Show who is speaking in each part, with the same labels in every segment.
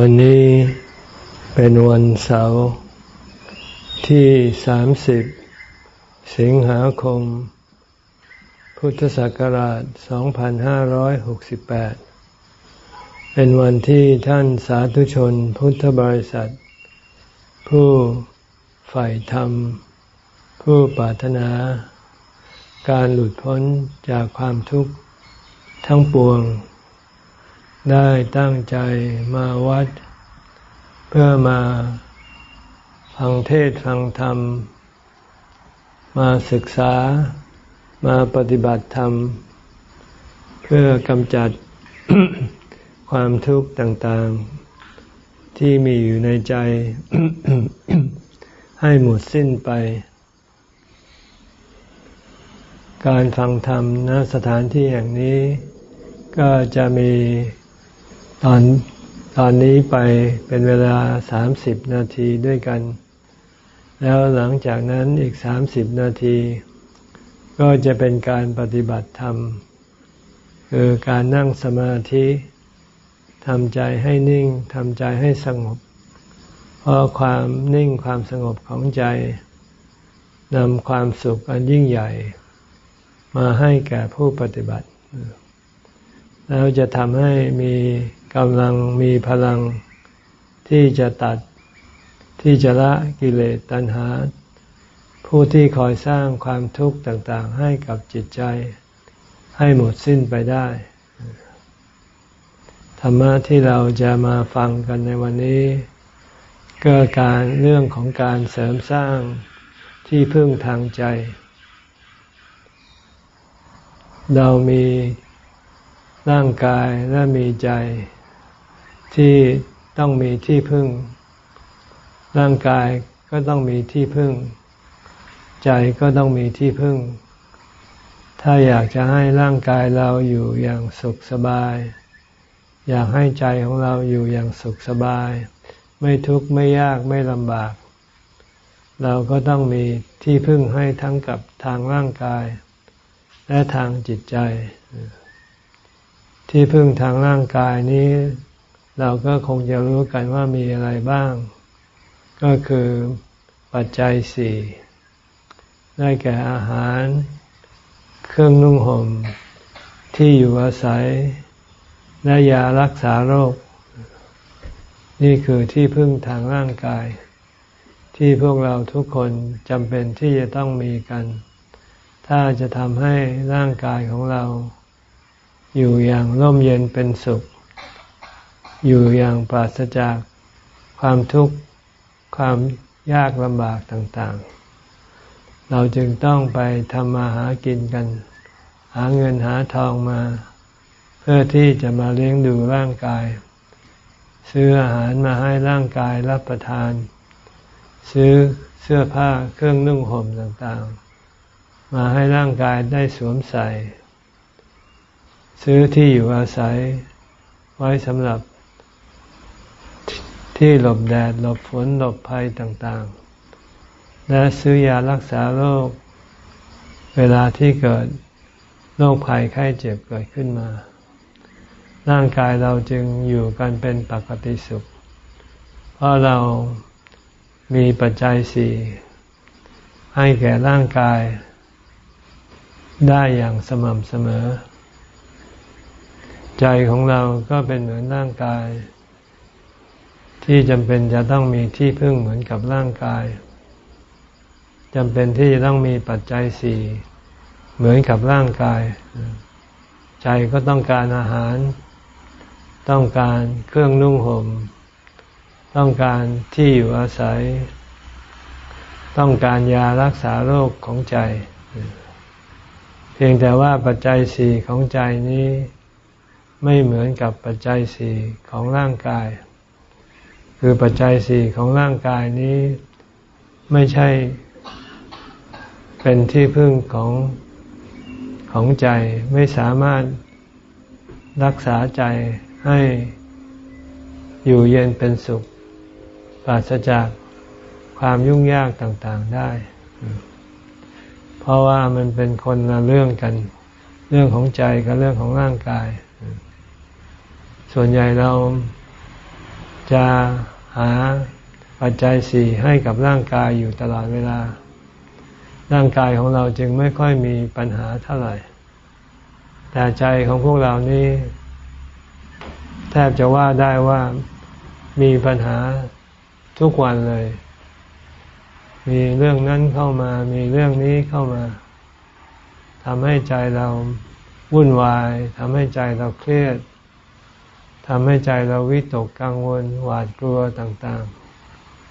Speaker 1: วันนี้เป็นวันเสาร์ที่ 30 สิงหาคม พุทธศักราช 2568 เป็นวันที่ท่านสาธุชนพุทธบริษัท ผู้ใฝ่ธรรม ผู้ปรารถนา การหลุดพ้นจากความทุกข์ทั้งปวง ได้ตั้งใจมาวัด เพื่อมาฟังเทศฟังธรรม มาศึกษามาปฏิบัติธรรม เพื่อกำจัดความทุกข์ต่างๆ ที่มีอยู่ในใจ ให้หมดสิ้นไป การฟังธรรมณสถานที่อย่างนี้ก็จะมี ตอนตอนนี้ไปเป็นเวลาสามสิบนาทีด้วยกัน แล้วหลังจากนั้นอีกสามสิบนาที ก็จะเป็นการปฏิบัติธรรม คือการนั่งสมาธิทำใจให้นิ่งทำใจให้สงบ เพราะความนิ่งความสงบของใจนำความสุขอันยิ่งใหญ่ มาให้แก่ผู้ปฏิบัติ แล้วจะทำให้มี กำลังมีพลังที่จะตัดที่จะละกิเลสตัณหา ผู้ที่คอยสร้างความทุกข์ต่างๆ ให้กับจิตใจ ให้หมดสิ้นไปได้ ธรรมะที่เราจะมาฟังกันในวันนี้ ก็การเรื่องของการเสริมสร้างที่พึ่งทางใจ เรามีร่างกายและมีใจ ที่ต้องมีที่พึ่ง ร่างกายก็ต้องมีที่พึ่ง ใจก็ต้องมีที่พึ่ง ถ้าอยากจะให้ร่างกายเราอยู่อย่างสุขสบาย อยากให้ใจของเราอยู่อย่างสุขสบาย ไม่ทุกข์ไม่ยากไม่ลำบาก เราก็ต้องมีที่พึ่งให้ทั้งกับทางร่างกาย และทางจิตใจ ที่พึ่งทางร่างกายนี้ เราก็คงจะรู้กันว่ามีอะไรบ้าง ก็คือปัจจัยสี่ได้แก่อาหาร เครื่องนุ่งห่มที่อยู่อาศัย และยารักษาโรค นี่คือที่พึ่งทางร่างกาย ที่พวกเราทุกคนจำเป็นที่จะต้องมีกัน ถ้าจะทำให้ร่างกายของเรา อยู่อย่างร่มเย็นเป็นสุข อยู่อย่างปราศจากความทุกข์ความยากลำบากต่างๆ เราจึงต้องไปทำมาหากินกัน หาเงินหาทองมา เพื่อที่จะมาเลี้ยงดูร่างกาย ซื้ออาหารมาให้ร่างกายรับประทาน ซื้อเสื้อผ้าเครื่องนุ่งห่มต่างๆ มาให้ร่างกายได้สวมใส่ ซื้อที่อยู่อาศัยไว้สำหรับ ที่หลบแดดหลบฝนหลบภัยต่างๆ และซื้อยารักษาโรคเวลาที่เกิดโรคภัยไข้เจ็บเกิดขึ้นมา ร่างกายเราจึงอยู่กันเป็นปกติสุข เพราะเรามีปัจจัยสี่ให้แก่ร่างกาย ได้อย่างสม่ำเสมอ ใจของเราก็เป็นเหมือนร่างกาย ที่จำเป็นจะต้องมีที่พึ่งเหมือนกับร่างกายจำเป็นที่จะต้องมีปัจจัยสี่เหมือนกับร่างกาย ใจก็ต้องการอาหาร ต้องการเครื่องนุ่งห่ม ต้องการที่อยู่อาศัย ต้องการยารักษาโรคของใจ เพียงแต่ว่าปัจจัยสี่ของใจนี้ไม่เหมือนกับปัจจัยสี่ของร่างกาย คือปัจจัยสี่ของร่างกายนี้ไม่ใช่เป็นที่พึ่งของของใจไม่สามารถรักษาใจให้อยู่เย็นเป็นสุข ปราศจากความยุ่งยากต่างๆได้ เพราะว่ามันเป็นคนละเรื่องกัน เรื่องของใจกับเรื่องของร่างกาย ส่วนใหญ่เรา จะหาปัจจัยสี่ให้กับร่างกายอยู่ตลอดเวลา ร่างกายของเราจึงไม่ค่อยมีปัญหาเท่าไหร่ แต่ใจของพวกเรานี้แทบจะว่าได้ว่ามีปัญหาทุกวันเลย มีเรื่องนั้นเข้ามา มีเรื่องนี้เข้ามาทำให้ใจเราวุ่นวายทำให้ใจเราเครียด ทำให้ใจเราวิตกกังวล หวาดกลัวต่าง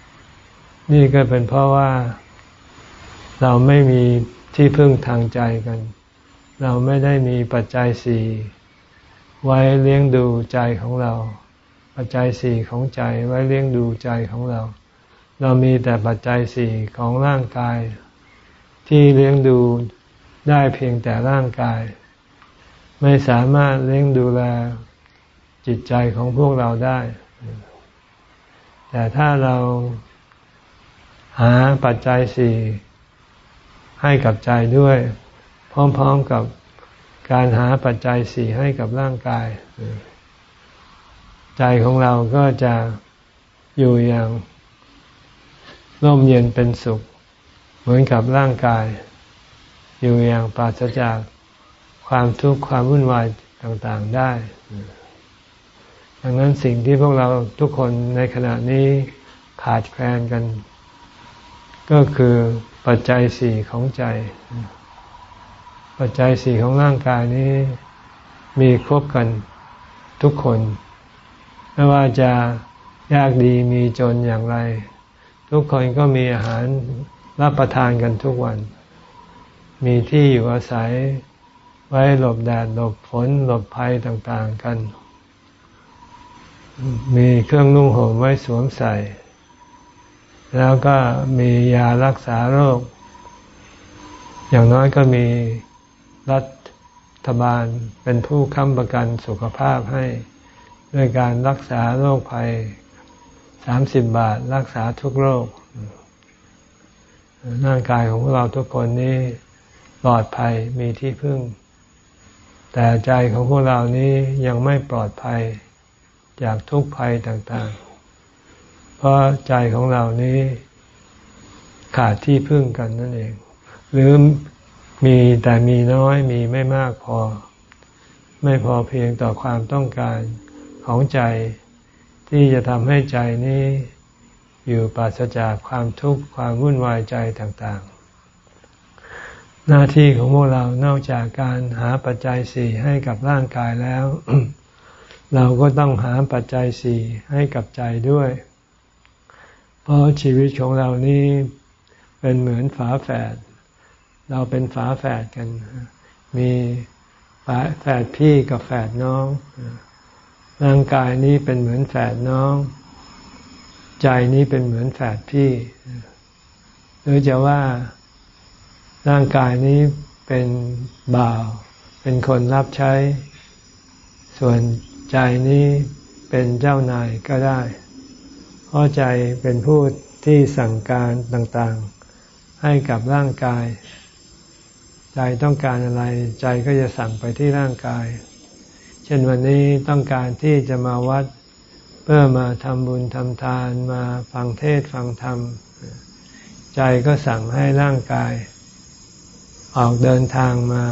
Speaker 1: ๆ นี่ก็เป็นเพราะว่า เราไม่มีที่พึ่งทางใจกัน เราไม่ได้มีปัจจัยสี่ไว้เลี้ยงดูใจของเรา ปัจจัยสี่ของใจไว้เลี้ยงดูใจของเรา เรามีแต่ปัจจัยสี่ของร่างกาย ที่เลี้ยงดูได้เพียงแต่ร่างกาย ไม่สามารถเลี้ยงดูแล จิตใจของพวกเราได้ แต่ถ้าเราหาปัจจัยสี่ให้กับใจด้วย พร้อมๆกับการหาปัจจัยสี่ให้กับร่างกาย ใจของเราก็จะอยู่อย่างร่มเย็นเป็นสุข เหมือนกับร่างกาย อยู่อย่างปราศจากความทุกข์ความวุ่นวายต่างๆได้ ดังนั้นสิ่งที่พวกเราทุกคนในขณะนี้ขาดแคลนกัน ก็คือปัจจัยสี่ของใจ ปัจจัยสี่ของร่างกายนี้มีครบกันทุกคน ไม่ว่าจะยากดีมีจนอย่างไร ทุกคนก็มีอาหารรับประทานกันทุกวัน มีที่อยู่อาศัยไว้หลบแดดหลบฝนหลบภัยต่าง ๆ กัน มีเครื่องนุ่งห่มไว้สวมใส่ แล้วก็มียารักษาโรค อย่างน้อยก็มีรัฐบาลเป็นผู้ค้ำประกันสุขภาพให้ด้วยการรักษาโรคภัยสามสิบบาทรักษาทุกโรคร่างกายของพวกเราทุกคนนี้ปลอดภัยมีที่พึ่ง แต่ใจของพวกเรานี้ยังไม่ปลอดภัย จากทุกภัยต่างๆ เพราะใจของเรานี้ขาดที่พึ่งกันนั่นเอง หรือมีแต่มีน้อยมีไม่มากพอ ไม่พอเพียงต่อความต้องการของใจที่จะทำให้ใจนี้อยู่ปราศจากความทุกข์ความวุ่นวายใจต่างๆ หน้าที่ของพวกเรานอกจากการหาปัจจัยสี่ให้กับร่างกายแล้ว เราก็ต้องหาปัจจัยสี่ให้กับใจด้วย เพราะชีวิตของเรานี้เป็นเหมือนฝาแฝด เราเป็นฝาแฝดกัน มีฝาแฝดพี่กับแฝดน้อง ร่างกายนี้เป็นเหมือนแฝดน้อง ใจนี้เป็นเหมือนแฝดพี่ หรือจะว่าร่างกายนี้เป็นบ่าว เป็นคนรับใช้ ส่วน ใจนี้เป็นเจ้านายก็ได้ เพราะใจเป็นผู้ที่สั่งการต่างๆ ให้กับร่างกาย ใจต้องการอะไร ใจก็จะสั่งไปที่ร่างกาย เช่นวันนี้ต้องการที่จะมาวัดเพื่อมาทำบุญทำทานมาฟังเทศฟังธรรม ใจก็สั่งให้ร่างกาย ออกเดินทางมา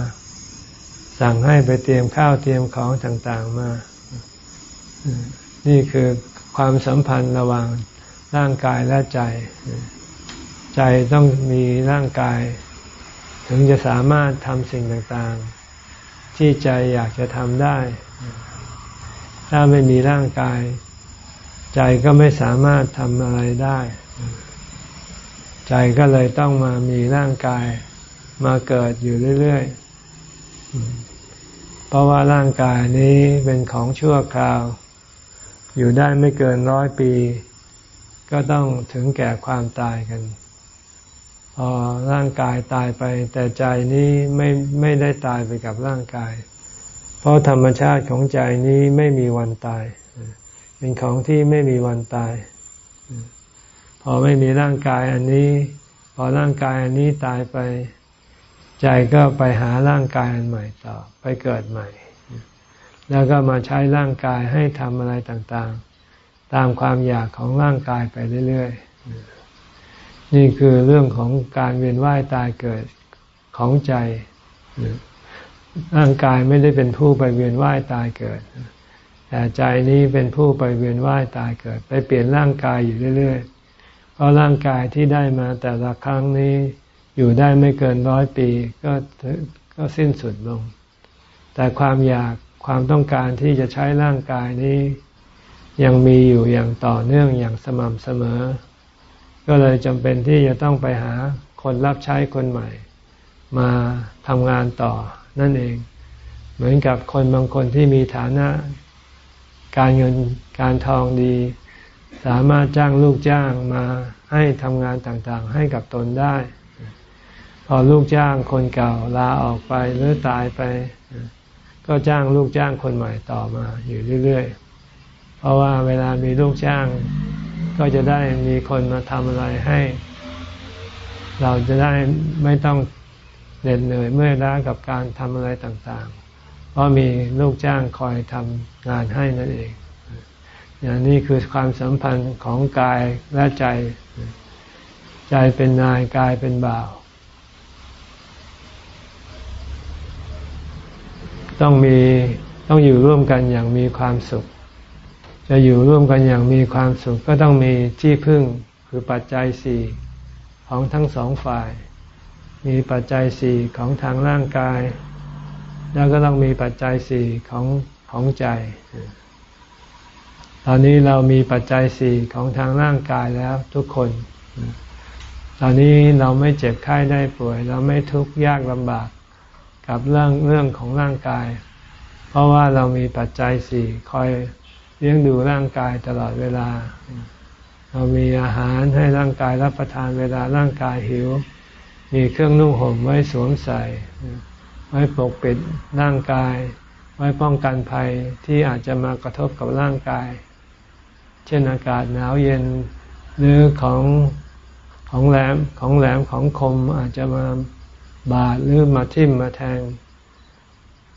Speaker 1: สั่งให้ไปเตรียมข้าวเตรียมของต่างๆมา นี่คือความสัมพันธ์ระหว่างร่างกายและใจ ใจต้องมีร่างกาย ถึงจะสามารถทำสิ่งต่างๆ ที่ใจอยากจะทำได้ ถ้าไม่มีร่างกาย ใจก็ไม่สามารถทำอะไรได้ ใจก็เลยต้องมามีร่างกายมาเกิดอยู่เรื่อยๆ เพราะว่าร่างกายนี้เป็นของชั่วคราว อยู่ได้ไม่เกินร้อยปี ก็ต้องถึงแก่ความตายกัน พอร่างกายตายไป แต่ใจนี้ไม่ไม่ได้ตายไปกับร่างกาย เพราะธรรมชาติของใจนี้ไม่มีวันตาย เป็นของที่ไม่มีวันตาย พอไม่มีร่างกายอันนี้ พอร่างกายอันนี้ตายไป ใจก็ไปหาร่างกายอันใหม่ต่อ ไปเกิดใหม่ แล้วก็มาใช้ร่างกายให้ทำอะไรต่างๆ ตามความอยากของร่างกายไปเรื่อยๆ นี่คือเรื่องของการเวียนว่ายตายเกิดของใจ ร่างกายไม่ได้เป็นผู้ไปเวียนว่ายตายเกิด แต่ใจนี้เป็นผู้ไปเวียนว่ายตายเกิด ไปเปลี่ยนร่างกายอยู่เรื่อยๆ เพราะร่างกายที่ได้มาแต่ละครั้งนี้อยู่ได้ไม่เกินร้อยปีก็ก็สิ้นสุดลง แต่ความอยาก ความต้องการที่จะใช้ร่างกายนี้ ยังมีอยู่อย่างต่อเนื่องอย่างสม่ำเสมอ ก็เลยจำเป็นที่จะต้องไปหาคนรับใช้คนใหม่ มาทำงานต่อนั่นเอง เหมือนกับคนบางคนที่มีฐานะ การเงินการทองดี สามารถจ้างลูกจ้างมาให้ทำงานต่างๆ ให้กับตนได้ พอลูกจ้างคนเก่าลาออกไปหรือตายไป ก็จ้างลูกจ้างคนใหม่ต่อมาอยู่เรื่อยๆ เพราะว่าเวลามีลูกจ้าง ก็จะได้มีคนมาทำอะไรให้ เราจะได้ไม่ต้องเหน็ดเหนื่อยเมื่อยล้ากับการทำอะไรต่างๆ เพราะมีลูกจ้างคอยทำงานให้นั่นเองอย่างนี้คือความสัมพันธ์ของกายและใจ ใจเป็นนายกายเป็นบ่าว ต้องมีต้องอยู่ร่วมกันอย่างมีความสุข จะอยู่ร่วมกันอย่างมีความสุข ก็ต้องมีที่พึ่งคือปัจจัยสี่ของทั้งสองฝ่าย มีปัจจัยสี่ของทางร่างกาย แล้วก็ต้องมีปัจจัยสี่ของของใจ ตอนนี้เรามีปัจจัยสี่ของทางร่างกายแล้วทุกคน ตอนนี้เราไม่เจ็บไข้ได้ป่วย เราไม่ทุกข์ยากลำบาก กับเรื่องเรื่องของร่างกาย เพราะว่าเรามีปัจจัยสี่คอยเลี้ยงดูร่างกายตลอดเวลา เรามีอาหารให้ร่างกายรับประทานเวลาร่างกายหิว มีเครื่องนุ่งห่มไว้สวมใส่ ไว้ปกปิดร่างกาย ไว้ป้องกันภัยที่อาจจะมากระทบกับร่างกาย เช่นอากาศหนาวเย็นหรือของของแหลมของแหลมของคมอาจจะมา บาดหรือมาทิ่มมาแทง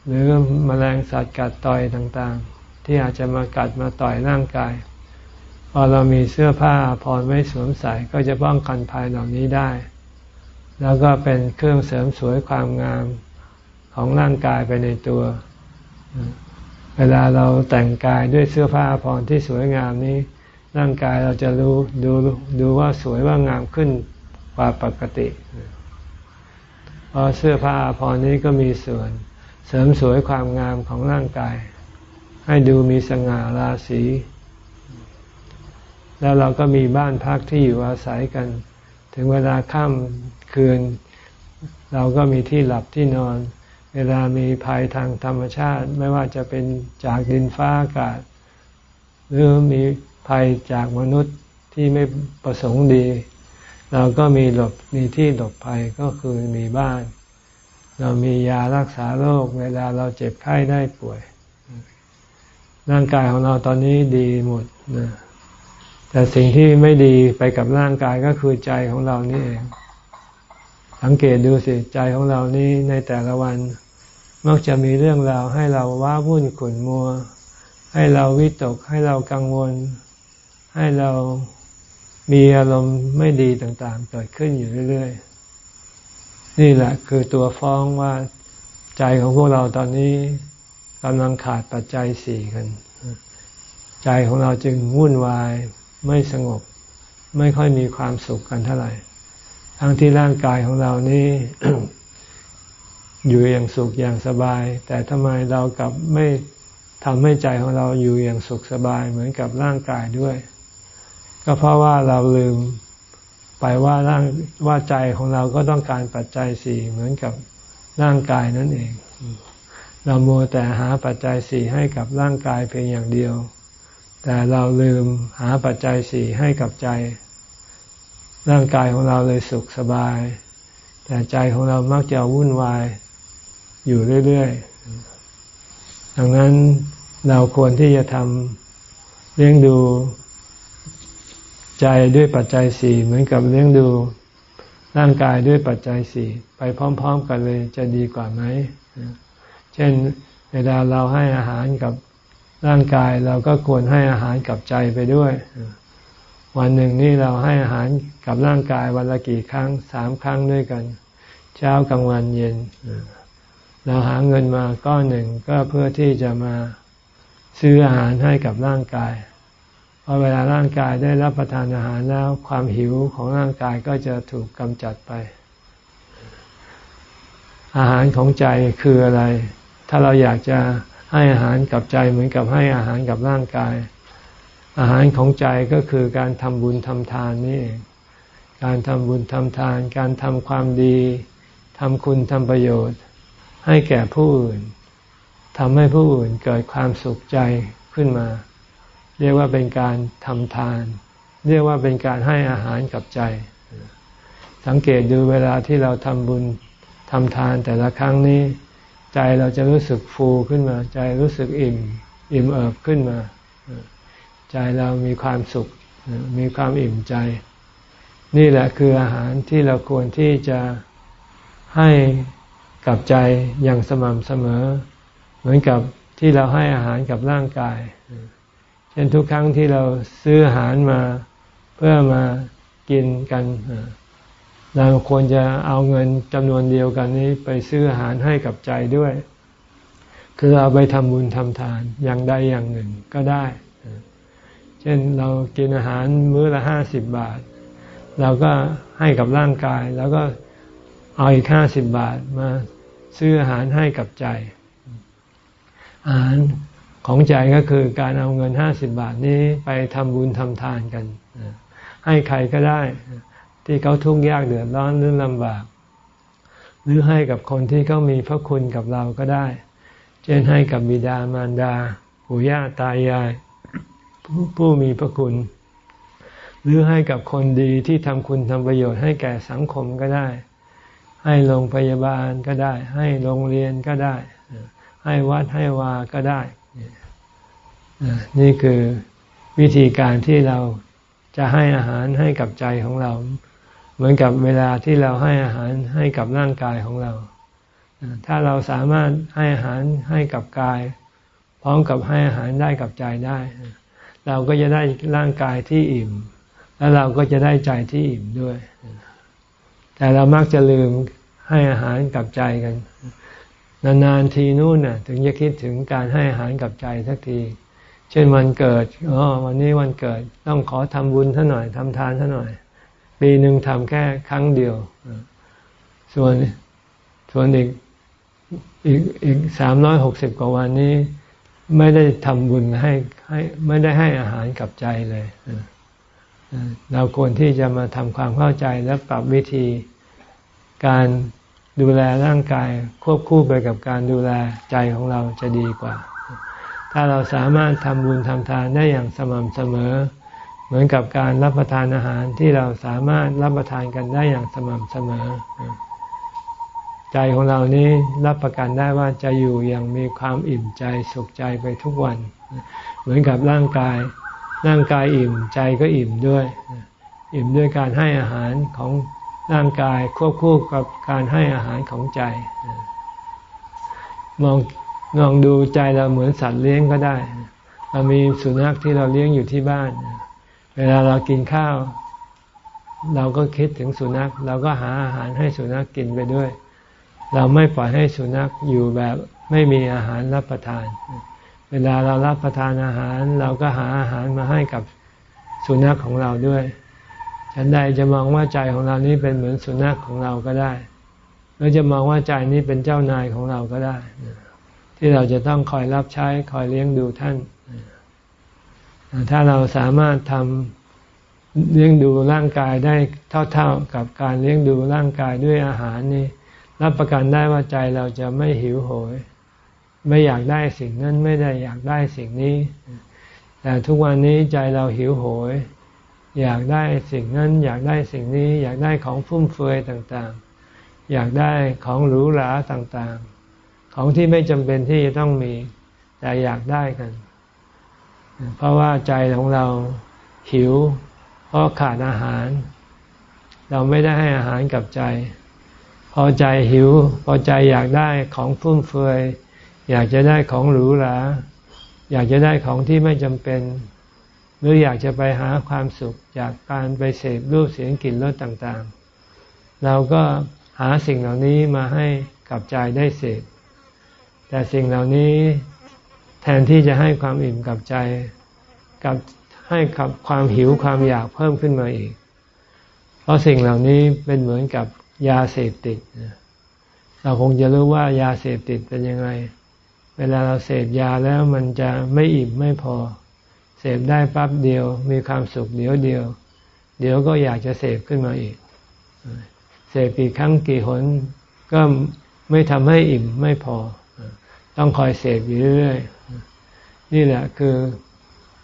Speaker 1: หรือมแมลงสัตว์กัดต่อยต่างๆ ที่อาจจะมากัดมาต่อยร่างกาย พอเรามีเสื้อผ้าพรไว้สวมใส่ก็จะป้องกันภัยเหล่านี้ได้ แล้วก็เป็นเครื่องเสริมสวยความงามของร่างกายไปในตัว เวลาเราแต่งกายด้วยเสื้อผ้าพรที่สวยงามนี้ร่างกายเราจะรู้ดูดูว่าสวยว่างามขึ้นกว่าปกติ ราะเสื้อผ้าพอนี้ก็มีส่วน เสริมสวยความงามของร่างกาย ให้ดูมีสง่าราศี แล้วเราก็มีบ้านพักที่อยู่อาศัยกัน ถึงเวลาค่ำคืน เราก็มีที่หลับที่นอน เวลามีภัยทางธรรมชาติ ไม่ว่าจะเป็นจากดินฟ้าอากาศ หรือมีภัยจากมนุษย์ที่ไม่ประสงค์ดี เราก็มีหลบมีที่หลบภัยก็คือมีบ้าน เรามียารักษาโรคเวลาเราเจ็บไข้ได้ป่วย ร่างกายของเราตอนนี้ดีหมดนะแต่สิ่งที่ไม่ดีไปกับร่างกายก็คือใจของเรานี่เอง สังเกตดูสิใจของเรานี่ในแต่ละวัน มักจะมีเรื่องราวให้เราว้าวุ่นขุ่นมัว ให้เราวิตกให้เรากังวล ให้เรา มีอารมณ์ไม่ดีต่างๆ เกิดขึ้นอยู่เรื่อยๆ นี่แหละคือตัวฟ้องว่าใจของพวกเราตอนนี้กำลังขาดปัจจัยสี่กัน ใจของเราจึงวุ่นวายไม่สงบ ไม่ค่อยมีความสุขกันเท่าไหร่ ทั้งที่ร่างกายของเรานี่ อยู่อย่างสุขอย่างสบาย แต่ทำไมเรากลับไม่ทำให้ใจของเราอยู่อย่างสุขสบายเหมือนกับร่างกายด้วย ก็เพราะว่าเราลืมไปว่าร่างว่าใจของเราก็ต้องการปัจจัยสี่เหมือนกับร่างกายนั่นเอง เราโมแต่หาปัจจัยสี่ให้กับร่างกายเพียงอย่างเดียว แต่เราลืมหาปัจจัยสี่ให้กับใจ ร่างกายของเราเลยสุขสบาย แต่ใจของเรามักจะวุ่นวายอยู่เรื่อยๆ ดังนั้นเราควรที่จะทำเลี้ยงดู ใจด้วยปัจจัยสี่เหมือนกับเลี้ยงดูร่างกายด้วยปัจจัยสี่ไปพร้อม ๆ กันเลยจะดีกว่าไหม เช่นเวลาเราให้อาหารกับร่างกายเราก็ควรให้อาหารกับใจไปด้วย วันหนึ่งนี่เราให้อาหารกับร่างกายวันละกี่ครั้งสามครั้งด้วยกัน เช้ากลางวันเย็น เราหาเงินมาก้อนหนึ่งก็เพื่อที่จะมาซื้ออาหารให้กับร่างกาย พอเวลาร่างกายได้รับประทานอาหารแล้ว ความหิวของร่างกายก็จะถูกกำจัดไป อาหารของใจคืออะไร ถ้าเราอยากจะให้อาหารกับใจเหมือนกับให้อาหารกับร่างกาย อาหารของใจก็คือการทำบุญทำทานนี่การทำบุญทำทาน การทำความดีทำคุณทำประโยชน์ ให้แก่ผู้อื่นทำให้ผู้อื่นเกิดความสุขใจขึ้นมา เรียกว่าเป็นการทำทาน เรียกว่าเป็นการให้อาหารกับใจ สังเกตดูเวลาที่เราทำบุญทำทานแต่ละครั้งนี้ ใจเราจะรู้สึกฟูขึ้นมา ใจรู้สึกอิ่ม อิ่มเอิบขึ้นมา ใจเรามีความสุข มีความอิ่มใจ นี่แหละคืออาหารที่เราควรที่จะให้กับใจอย่างสม่ำเสมอ เหมือนกับที่เราให้อาหารกับร่างกาย ช่นทุกครั้งที่เราซื้ออาหารมาเพื่อมากินกัน เราควรจะเอาเงินจำนวนเดียวกันนี้ไปซื้ออาหารให้กับใจด้วย คือเอาไปทำบุญทำทานอย่างใดอย่างหนึ่งก็ได้ เช่นเรากินอาหารมื้อละห้าสิบบาท เราก็ให้กับร่างกาย แล้วก็เอาอีกห้าสิบบาทมาซื้ออาหารให้กับใจ อาหาร ของใจก็คือการเอาเงินห้าสิบบาทนี้ไปทำบุญทำทานกัน ให้ใครก็ได้ที่เขาทุกข์ยากเดือดร้อนหรือลำบาก หรือให้กับคนที่เขามีพระคุณกับเราก็ได้ เช่นให้กับบิดามารดาปู่ย่าตายายผู้ผู้มีพระคุณ หรือให้กับคนดีที่ทำคุณทำประโยชน์ให้แก่สังคมก็ได้ ให้โรงพยาบาลก็ได้ ให้โรงเรียนก็ได้ ให้วัดให้วาก็ได้ นี่คือวิธีการที่เราจะให้อาหารให้กับใจของเรา เหมือนกับเวลาที่เราให้อาหารให้กับร่างกายของเรา ถ้าเราสามารถให้อาหารให้กับกาย พร้อมกับให้อาหารได้กับใจได้ เราก็จะได้ร่างกายที่อิ่ม แล้วเราก็จะได้ใจที่อิ่มด้วย แต่เรามักจะลืมให้อาหารกับใจกัน นานๆทีนู่นน่ะถึงจะคิดถึงการให้อาหารกับใจสักที เช่นวันเกิดอ๋อวันนี้วันเกิดต้องขอทำบุญท่าหน่อยทำทานท่าหน่อย ปีหนึ่งทำแค่ครั้งเดียว ส่วนส่วนอีกอีกอีกสามร้อยหกสิบกว่าวันนี้ ไม่ได้ทำบุญให้ให้ไม่ได้ให้อาหารกับใจเลยเราควรที่จะมาทำความเข้าใจและปรับวิธีการ ดูแลร่างกายควบคู่ไปกับการดูแลใจของเราจะดีกว่า ถ้าเราสามารถทำบุญทำทานได้อย่างสม่ำเสมอ เหมือนกับการรับประทานอาหารที่เราสามารถรับประทานกันได้อย่างสม่ำเสมอ ใจของเรานี้รับประกันได้ว่าจะอยู่อย่างมีความอิ่มใจสุขใจไปทุกวัน เหมือนกับร่างกาย ร่างกายอิ่มใจก็อิ่มด้วย อิ่มด้วยการให้อาหารของ ร่างกายควบคู่กับการให้อาหารของใจ มองลองดูใจเราเหมือนสัตว์เลี้ยงก็ได้ เรามีสุนัขที่เราเลี้ยงอยู่ที่บ้าน เวลาเรากินข้าว เราก็คิดถึงสุนัข เราก็หาอาหารให้สุนัขกกินไปด้วย เราไม่ปล่อยให้สุนัขอยู่แบบไม่มีอาหารรับประทาน เวลาเรารับประทานอาหาร เราก็หาอาหารมาให้กับสุนัขของเราด้วย ฉันใดจะมองว่าใจของเรานี้เป็นเหมือนสุนัขของเราก็ได้ หรือจะมองว่าใจนี้เป็นเจ้านายของเราก็ได้ ที่เราจะต้องคอยรับใช้คอยเลี้ยงดูท่าน ถ้าเราสามารถทำเลี้ยงดูร่างกายได้เท่าๆกับการเลี้ยงดูร่างกายด้วยอาหารนี่รับประกันได้ว่าใจเราจะไม่หิวโหย ไม่อยากได้สิ่งนั้นไม่ได้อยากได้สิ่งนี้ แต่ทุกวันนี้ใจเราหิวโหย อยากได้สิ่งนั้น อยากได้สิ่งนี้ อยากได้ของฟุ่มเฟือยต่างๆ อยากได้ของหรูหราต่างๆ ของที่ไม่จำเป็นที่จะต้องมี แต่อยากได้กัน เพราะว่าใจของเราหิว เพราะขาดอาหาร เราไม่ได้ให้อาหารกับใจ พอใจหิว พอใจอยากได้ของฟุ่มเฟือย อยากจะได้ของหรูหราอยากจะได้ของที่ไม่จำเป็น รืออยากจะไปหาความสุขจากการไปเสพรูปเสียงกลิ่นรสต่างๆ เราก็หาสิ่งเหล่านี้มาให้กับใจได้เสพ แต่สิ่งเหล่านี้แทนที่จะให้ความอิ่มกับใจกับให้กับความหิวความอยากเพิ่มขึ้นมาอีก เพราะสิ่งเหล่านี้เป็นเหมือนกับยาเสพติด เราคงจะรู้ว่ายาเสพติดเป็นยังไง เวลาเราเสพยาแล้วมันจะไม่อิ่มไม่พอ เสพได้ปั๊บเดียว มีความสุขเดียวเดียว เดี๋ยวก็อยากจะเสพขึ้นมาอีก เสพกี่ครั้งกี่หนก็ไม่ทำให้อิ่มไม่พอ ต้องคอยเสพอยู่เรื่อยๆนี่แหละคือ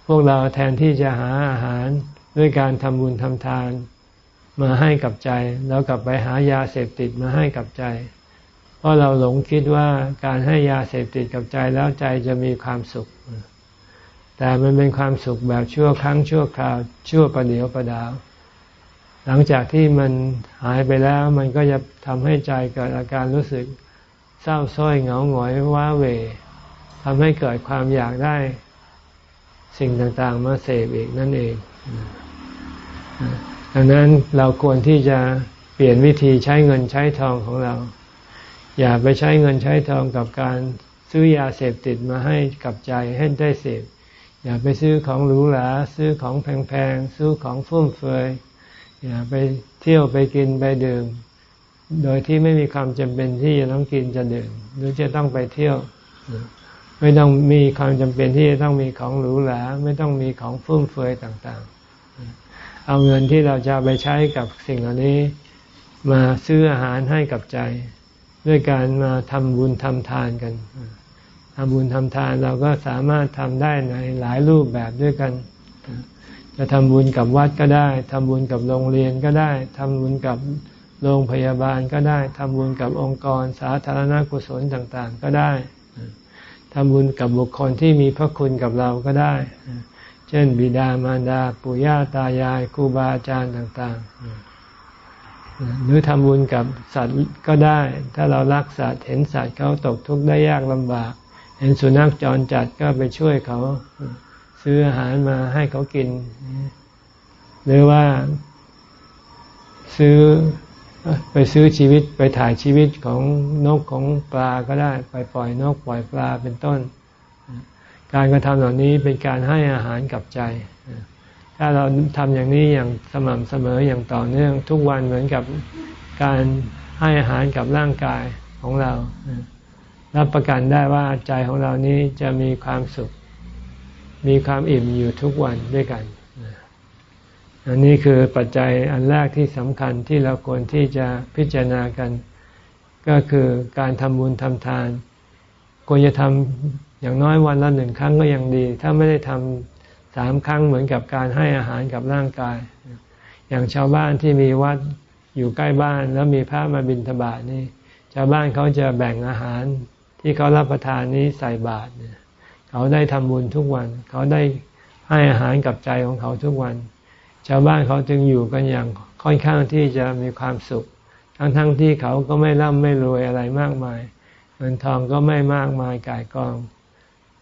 Speaker 1: พวกเราแทนที่จะหาอาหารด้วยการทำบุญทำทานมาให้กับใจ แล้วกลับไปหายาเสพติดมาให้กับใจ เพราะเราหลงคิดว่าการให้ยาเสพติดกับใจแล้วใจจะมีความสุข แต่มันเป็นความสุขแบบชั่วครั้งชั่วคราว ชั่วประเดียวประดาว หลังจากที่มันหายไปแล้วมันก็จะทำให้ใจเกิดอาการรู้สึกเศร้าส้อยเหงาหงอยว้าเวทำให้เกิดความอยากได้สิ่งต่างๆ มาเสพอีกนั่นเอง ดังนั้นเราควรที่จะเปลี่ยนวิธีใช้เงินใช้ทองของเรา อย่าไปใช้เงินใช้ทองกับการซื้อยาเสพติดมาให้กับใจให้ได้เสพ อย่าไปซื้อของหรูหราซื้อของแพงๆซื้อของฟุ่มเฟือยอย่าไปเที่ยวไปกินไปดื่ม โดยที่ไม่มีความจำเป็นที่จะต้องกินจะดื่ม หรือจะต้องไปเที่ยว ไม่ต้องมีความจำเป็นที่จะต้องมีของหรูหราไม่ต้องมีของฟุ่มเฟือยต่างๆ เอาเงินที่เราจะไปใช้กับสิ่งเหล่านี้ มาซื้ออาหารให้กับใจ ด้วยการมาทำบุญทำทานกัน ทำบุญทำทานเราก็สามารถทำได้ในหลายรูปแบบด้วยกัน จะทำบุญกับวัดก็ได้ทำบุญกับโรงเรียนก็ได้ทำบุญกับโรงพยาบาลก็ได้ทำบุญกับองค์กรสาธารณกุศลต่างๆ ก็ได้ทำบุญกับบุคคลที่มีพระคุณกับเราก็ได้ เช่น บิดามารดาปู่ย่าตายายครูบาอาจารย์ต่างๆ หรือทำบุญกับสัตว์ก็ได้ ถ้าเรารักสัตว์เห็นสัตว์เขาตกทุกข์ได้ยากลำบาก เห็นสุนัขจรจัดก็ไปช่วยเขาซื้ออาหารมาให้เขากิน หรือว่าซื้อไปซื้อชีวิตไปถ่ายชีวิตของนกของปลาก็ได้ ไปปล่อยนกปล่อยปลาเป็นต้น การกระทำเหล่านี้เป็นการให้อาหารกับใจ ถ้าเราทำอย่างนี้อย่างสม่ำเสมออย่างต่อเนื่องทุกวันเหมือนกับการให้อาหารกับร่างกายของเรา รับประกันได้ว่าใจของเรานี้จะมีความสุข มีความอิ่มอยู่ทุกวันด้วยกัน อันนี้คือปัจจัยอันแรกที่สำคัญที่เราควรที่จะพิจารณากัน ก็คือการทำบุญทำทานควรจะทำอย่างน้อยวันละหนึ่งครั้งก็ยังดี ถ้าไม่ได้ทำสามครั้งเหมือนกับการให้อาหารกับร่างกาย อย่างชาวบ้านที่มีวัดอยู่ใกล้บ้านแล้วมีพระมาบิณฑบาตนี่ชาวบ้านเขาจะแบ่งอาหาร ที่เขารับประทานนี้ใส่บาตรเขาได้ทำบุญทุกวัน เขาได้ให้อาหารกับใจของเขาทุกวัน ชาวบ้านเขาจึงอยู่กันอย่างค่อนข้างที่จะมีความสุข ทั้งๆทที่เขาก็ไม่ร่ำไม่รวยอะไรมากมาย เงินทองก็ไม่มากมายกายกอง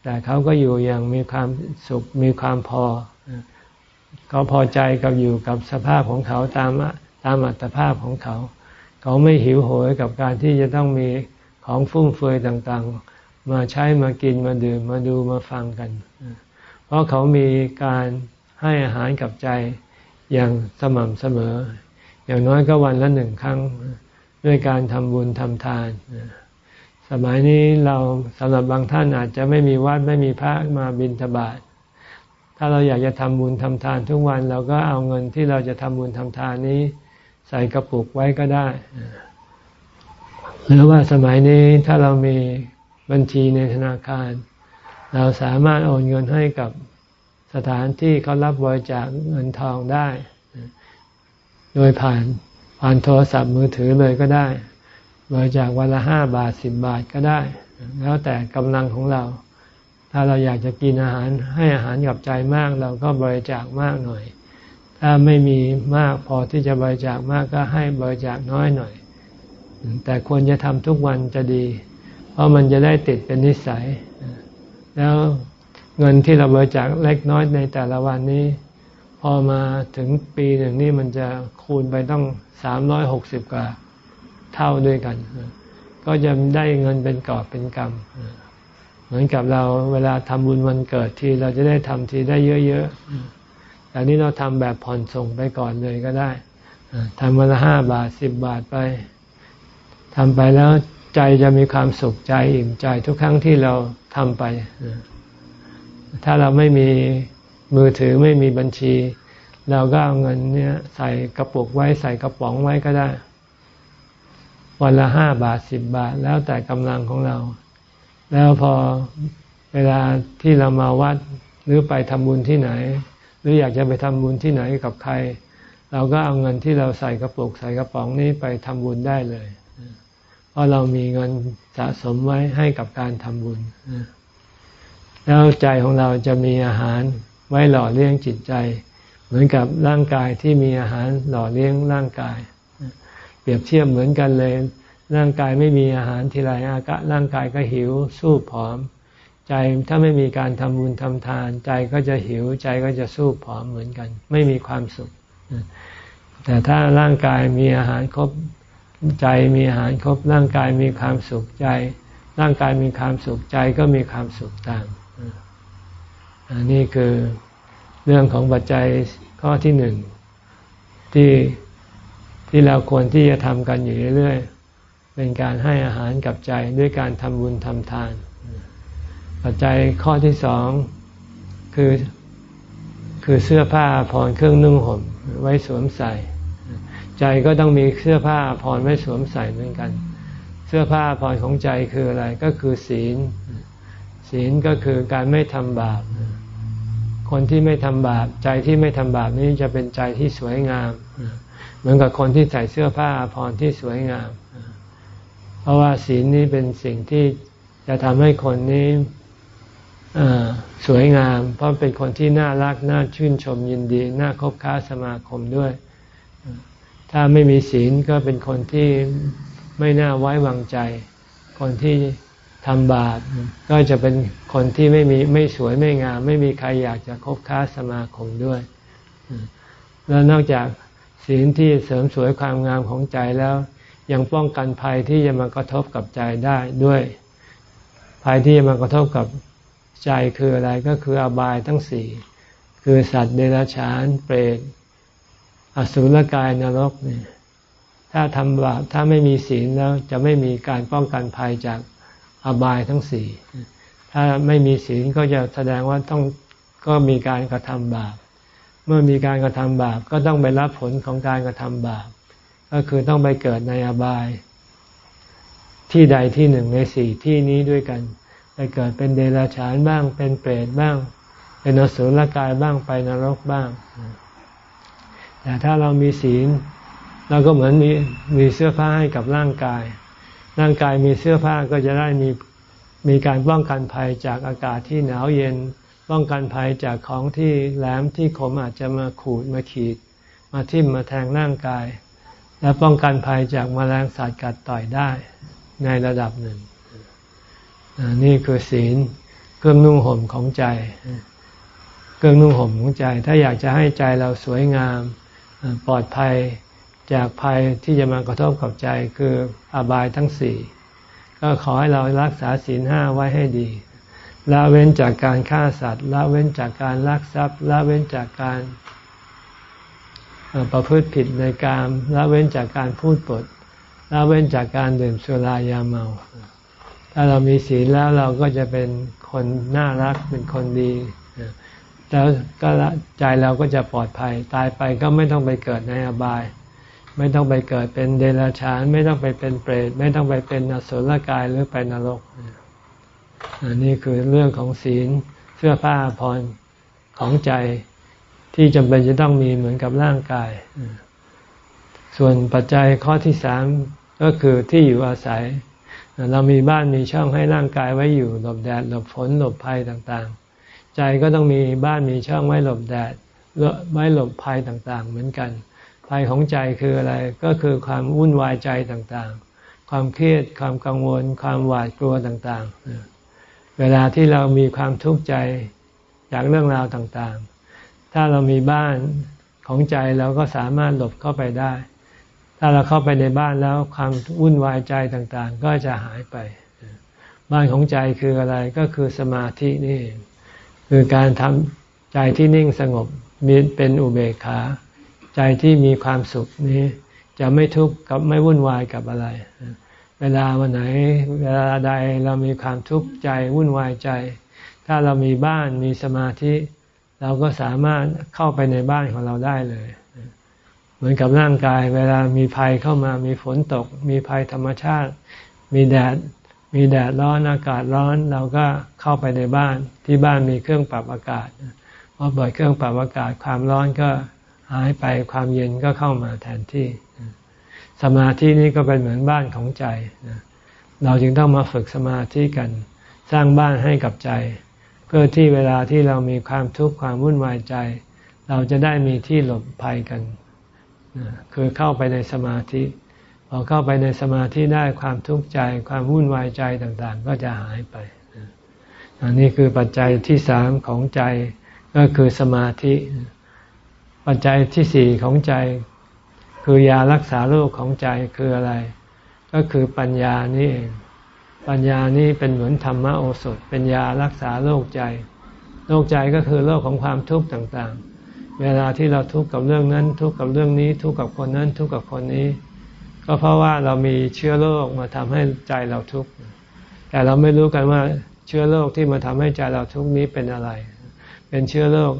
Speaker 1: แต่เขาก็อยู่อย่างมีความสุขมีความพอ เขาพอใจกับอยู่กับสภาพของเขาตามตามอัตภาพของเขา เขาไม่หิวโหยกับการที่จะต้องมี ของฟุ่มเฟือยต่างๆ มาใช้มากินมาดื่มมาดูมาฟังกัน เพราะเขามีการให้อาหารกับใจอย่างสม่ำเสมอ อย่างน้อยก็วันละหนึ่งครั้งด้วยการทำบุญทำทาน สมัยนี้เราสำหรับบางท่านอาจจะไม่มีวัดไม่มีพระมาบิณฑบาตถ้าเราอยากจะทำบุญทำทานทุกวันเราก็เอาเงินที่เราจะทำบุญทำทานนี้ ใส่กระปุกไว้ก็ได้ หรือว่าสมัยนี้ถ้าเรามีบัญชีในธนาคาร เราสามารถโอนเงินให้กับสถานที่เขารับบริจาคเงินทองได้ โดยผ่านผ่านโทรศัพท์มือถือเลยก็ได้ บริจาควันละห้าบาทสิบบาทก็ได้ แล้วแต่กำลังของเรา ถ้าเราอยากจะกินอาหารให้อาหารกับใจมากเราก็บริจาคมากหน่อย ถ้าไม่มีมากพอที่จะบริจาคมากก็ให้บริจาคน้อยหน่อย แต่ควรจะทำทุกวันจะดี เพราะมันจะได้ติดเป็นนิสัย แล้วเงินที่เราบริจาคเล็กน้อยในแต่ละวันนี้ พอมาถึงปีหนึ่งนี่มันจะคูณไปต้องสามร้อยหกสิบกว่าเท่าด้วยกัน ก็จะได้เงินเป็นกอบเป็นกำเหมือนกับเราเวลาทำบุญวันเกิดทีเราจะได้ทำทีได้เยอะๆแต่นี้เราทำแบบผ่อนส่งไปก่อนเลยก็ได้ทำวันละห้าบาทสิบบาทไป ทำไปแล้วใจจะมีความสุขใจอิ่มใจทุกครั้งที่เราทำไป ถ้าเราไม่มีมือถือไม่มีบัญชี เราก็เอาเงินเนี่ยใส่กระปุกไว้ใส่กระป๋องไว้ก็ได้ วันละห้าบาทสิบบาท แล้วแต่กำลังของเรา แล้วพอเวลาที่เรามาวัดหรือไปทำบุญที่ไหน หรืออยากจะไปทำบุญที่ไหนกับใคร เราก็เอาเงินที่เราใส่กระปุกใส่กระป๋องนี้ไปทำบุญได้เลย ราะเรามีเงินสะสมไว้ให้กับการทำบุญ แล้วใจของเราจะมีอาหารไว้หล่อเลี้ยงจิตใจ เหมือนกับร่างกายที่มีอาหารหล่อเลี้ยงร่างกาย เปรียบเทียบเหมือนกันเลย ร่างกายไม่มีอาหารทีไรอากะร่างกายก็หิวสู้ผอม ใจถ้าไม่มีการทำบุญทำทาน ใจก็จะหิวใจก็จะสู้ผอมเหมือนกัน ไม่มีความสุข แต่ถ้าร่างกายมีอาหารครบ ใจมีอาหารครบร่างกายมีความสุขใจ ร่างกายมีความสุขใจก็มีความสุขตามอันนี้คือเรื่องของปัจจัยข้อที่หนึ่งที่ที่เราควรที่จะทำกันอยู่เรื่อยๆ เป็นการให้อาหารกับใจด้วยการทำบุญทำทาน ปัจจัยข้อที่สองคือคือเสื้อผ้าผ่อนเครื่องนุ่งห่มไว้สวมใส่ ใจก็ต้องมีเสื้อผ้าผ่อนไว้สวมใส่เหมือนกัน เสื้อผ้าผ่อนของใจคืออะไรก็คือศีล ศีลก็คือการไม่ทำบาป คนที่ไม่ทำบาป ใจที่ไม่ทำบาปนี้จะเป็นใจที่สวยงาม เหมือนกับคนที่ใส่เสื้อผ้าผ่อนที่สวยงาม เพราะว่าศีลนี้เป็นสิ่งที่จะทำให้คนนี้สวยงาม เพราะเป็นคนที่น่ารัก น่าชื่นชมยินดี น่าคบค้าสมาคมด้วย ถ้าไม่มีศีลก็เป็นคนที่ไม่น่าไว้วางใจ คนที่ทำบาปก็จะเป็นคนที่ไม่มีไม่สวยไม่งาม ไม่มีใครอยากจะคบค้าสมาคมด้วย แล้วนอกจากศีลที่เสริมสวยความงามของใจแล้ว ยังป้องกันภัยที่จะมากระทบกับใจได้ด้วย ภัยที่จะมากระทบกับใจคืออะไรก็คืออบายทั้งสี่คือสัตว์เดรัจฉาน เปรต อสุรกายนรกเนี่ยถ้าทำบาปถ้าไม่มีศีลแล้วจะไม่มีการป้องกันภัยจากอบายทั้งสี่ ถ้าไม่มีศีลก็จะแสดงว่าต้องก็มีการกระทำบาป เมื่อมีการกระทำบาปก็ต้องไปรับผลของการกระทำบาป ก็คือต้องไปเกิดในอบาย ที่ใดที่หนึ่งในสี่ที่นี้ด้วยกัน ไปเกิดเป็นเดรัจฉานบ้าง เป็นเปรตบ้าง เป็นอสุรกายบ้างไปนรกบ้าง แต่ถ้าเรามีศีลเราก็เหมือนมีมีเสื้อผ้าให้กับร่างกาย ร่างกายมีเสื้อผ้าก็จะได้มีมีการป้องกันภัยจากอากาศที่หนาวเย็น ป้องกันภัยจากของที่แหลมที่คมอาจจะมาขูดมาขีด มาทิ่มมาแทงร่างกาย และป้องกันภัยจากมแมลงสัตว์กัดต่อยได้ในระดับหนึ่ง นี่คือศีลเครื่องนุ่งห่มของใจ เครื่องนุ่งห่มของใจ ถ้าอยากจะให้ใจเราสวยงาม ปลอดภัยจากภัยที่จะมากระทบกับใจคืออบายทั้งสี่ก็ขอให้เรารักษาศีลห้าไว้ให้ดีละเว้นจากการฆ่าสัตว์ละเว้นจากการลักทรัพย์ละเว้นจากการประพฤติผิดในการละเว้นจากการพูดปดละเว้นจากการดื่มสุรายาเมา ถ้าเรามีศีลแล้วเราก็จะเป็นคนน่ารักเป็นคนดี แล้วก็ใจเราก็จะปลอดภัย ตายไปก็ไม่ต้องไปเกิดในอบาย ไม่ต้องไปเกิดเป็นเดรัจฉาน ไม่ต้องไปเป็นเปรตไม่ต้องไปเป็นอสุรกายหรือไปนรกอันนี้คือเรื่องของศีลเสื้อผ้าพรของใจที่จำเป็นจะต้องมีเหมือนกับร่างกาย ส่วนปัจจัยข้อที่สามก็คือที่อยู่อาศัย เรามีบ้านมีช่องให้ร่างกายไว้อยู่หลบแดดหลบฝนหลบภัยต่าง ใจก็ต้องมีบ้านมีช่องไว้หลบแดดไว้หลบภัยต่างๆ เหมือนกัน ภัยของใจคืออะไรก็คือความวุ่นวายใจต่างๆ ความเครียดความกังวล ความหวาดกลัวต่างๆ เวลาที่เรามีความทุกข์ใจจากเรื่องราวต่างๆ ถ้าเรามีบ้านของใจเราก็สามารถหลบเข้าไปได้ ถ้าเราเข้าไปในบ้านแล้วความวุ่นวายใจต่างๆ ก็จะหายไป บ้านของใจคืออะไรก็คือสมาธินี่ คือการทำใจที่นิ่งสงบมีเป็นอุเบกขา ใจที่มีความสุขนี้ จะไม่ทุกข์กับไม่วุ่นวายกับอะไร เวลาวันไหน เวลาใดเรามีความทุกข์ใจวุ่นวายใจ ถ้าเรามีบ้านมีสมาธิ เราก็สามารถเข้าไปในบ้านของเราได้เลย เหมือนกับร่างกาย เวลามีภัยเข้ามามีฝนตก มีภัยธรรมชาติ มีแดด มีแดดร้อนอากาศร้อนเราก็เข้าไปในบ้านที่บ้านมีเครื่องปรับอากาศพอเปิดเครื่องปรับอากาศความร้อนก็หายไปความเย็นก็เข้ามาแทนที่ สมาธินี้ก็เป็นเหมือนบ้านของใจ เราจึงต้องมาฝึกสมาธิกัน สร้างบ้านให้กับใจ เพื่อที่เวลาที่เรามีความทุกข์ความวุ่นวายใจ เราจะได้มีที่หลบภัยกัน คือเข้าไปในสมาธิ พอเข้าไปในสมาธิได้ความทุกข์ใจ ความวุ่นวายใจต่างๆ ก็จะหายไปอันนี้คือปัจจัยที่สามของใจก็คือสมาธิ ปัจจัยที่สี่ของใจ คือยารักษาโรคของใจคืออะไร ก็คือปัญญานี่เองปัญญานี้เป็นเหมือนธรรมโอสถ เป็นยารักษาโรคใจโรคใจก็คือโรคของความทุกข์ต่างๆ เวลาที่เราทุกข์กับเรื่องนั้น ทุกข์กับเรื่องนี้ ทุกข์กับคนนั้น ทุกข์กับคนนี้ ก็เพราะว่าเรามีเชื้อโรคมาทำให้ใจเราทุกข์แต่เราไม่รู้กันว่าเชื้อโรคที่มาทำให้ใจเราทุกข์นี้เป็นอะไร เป็นเชื้อโรค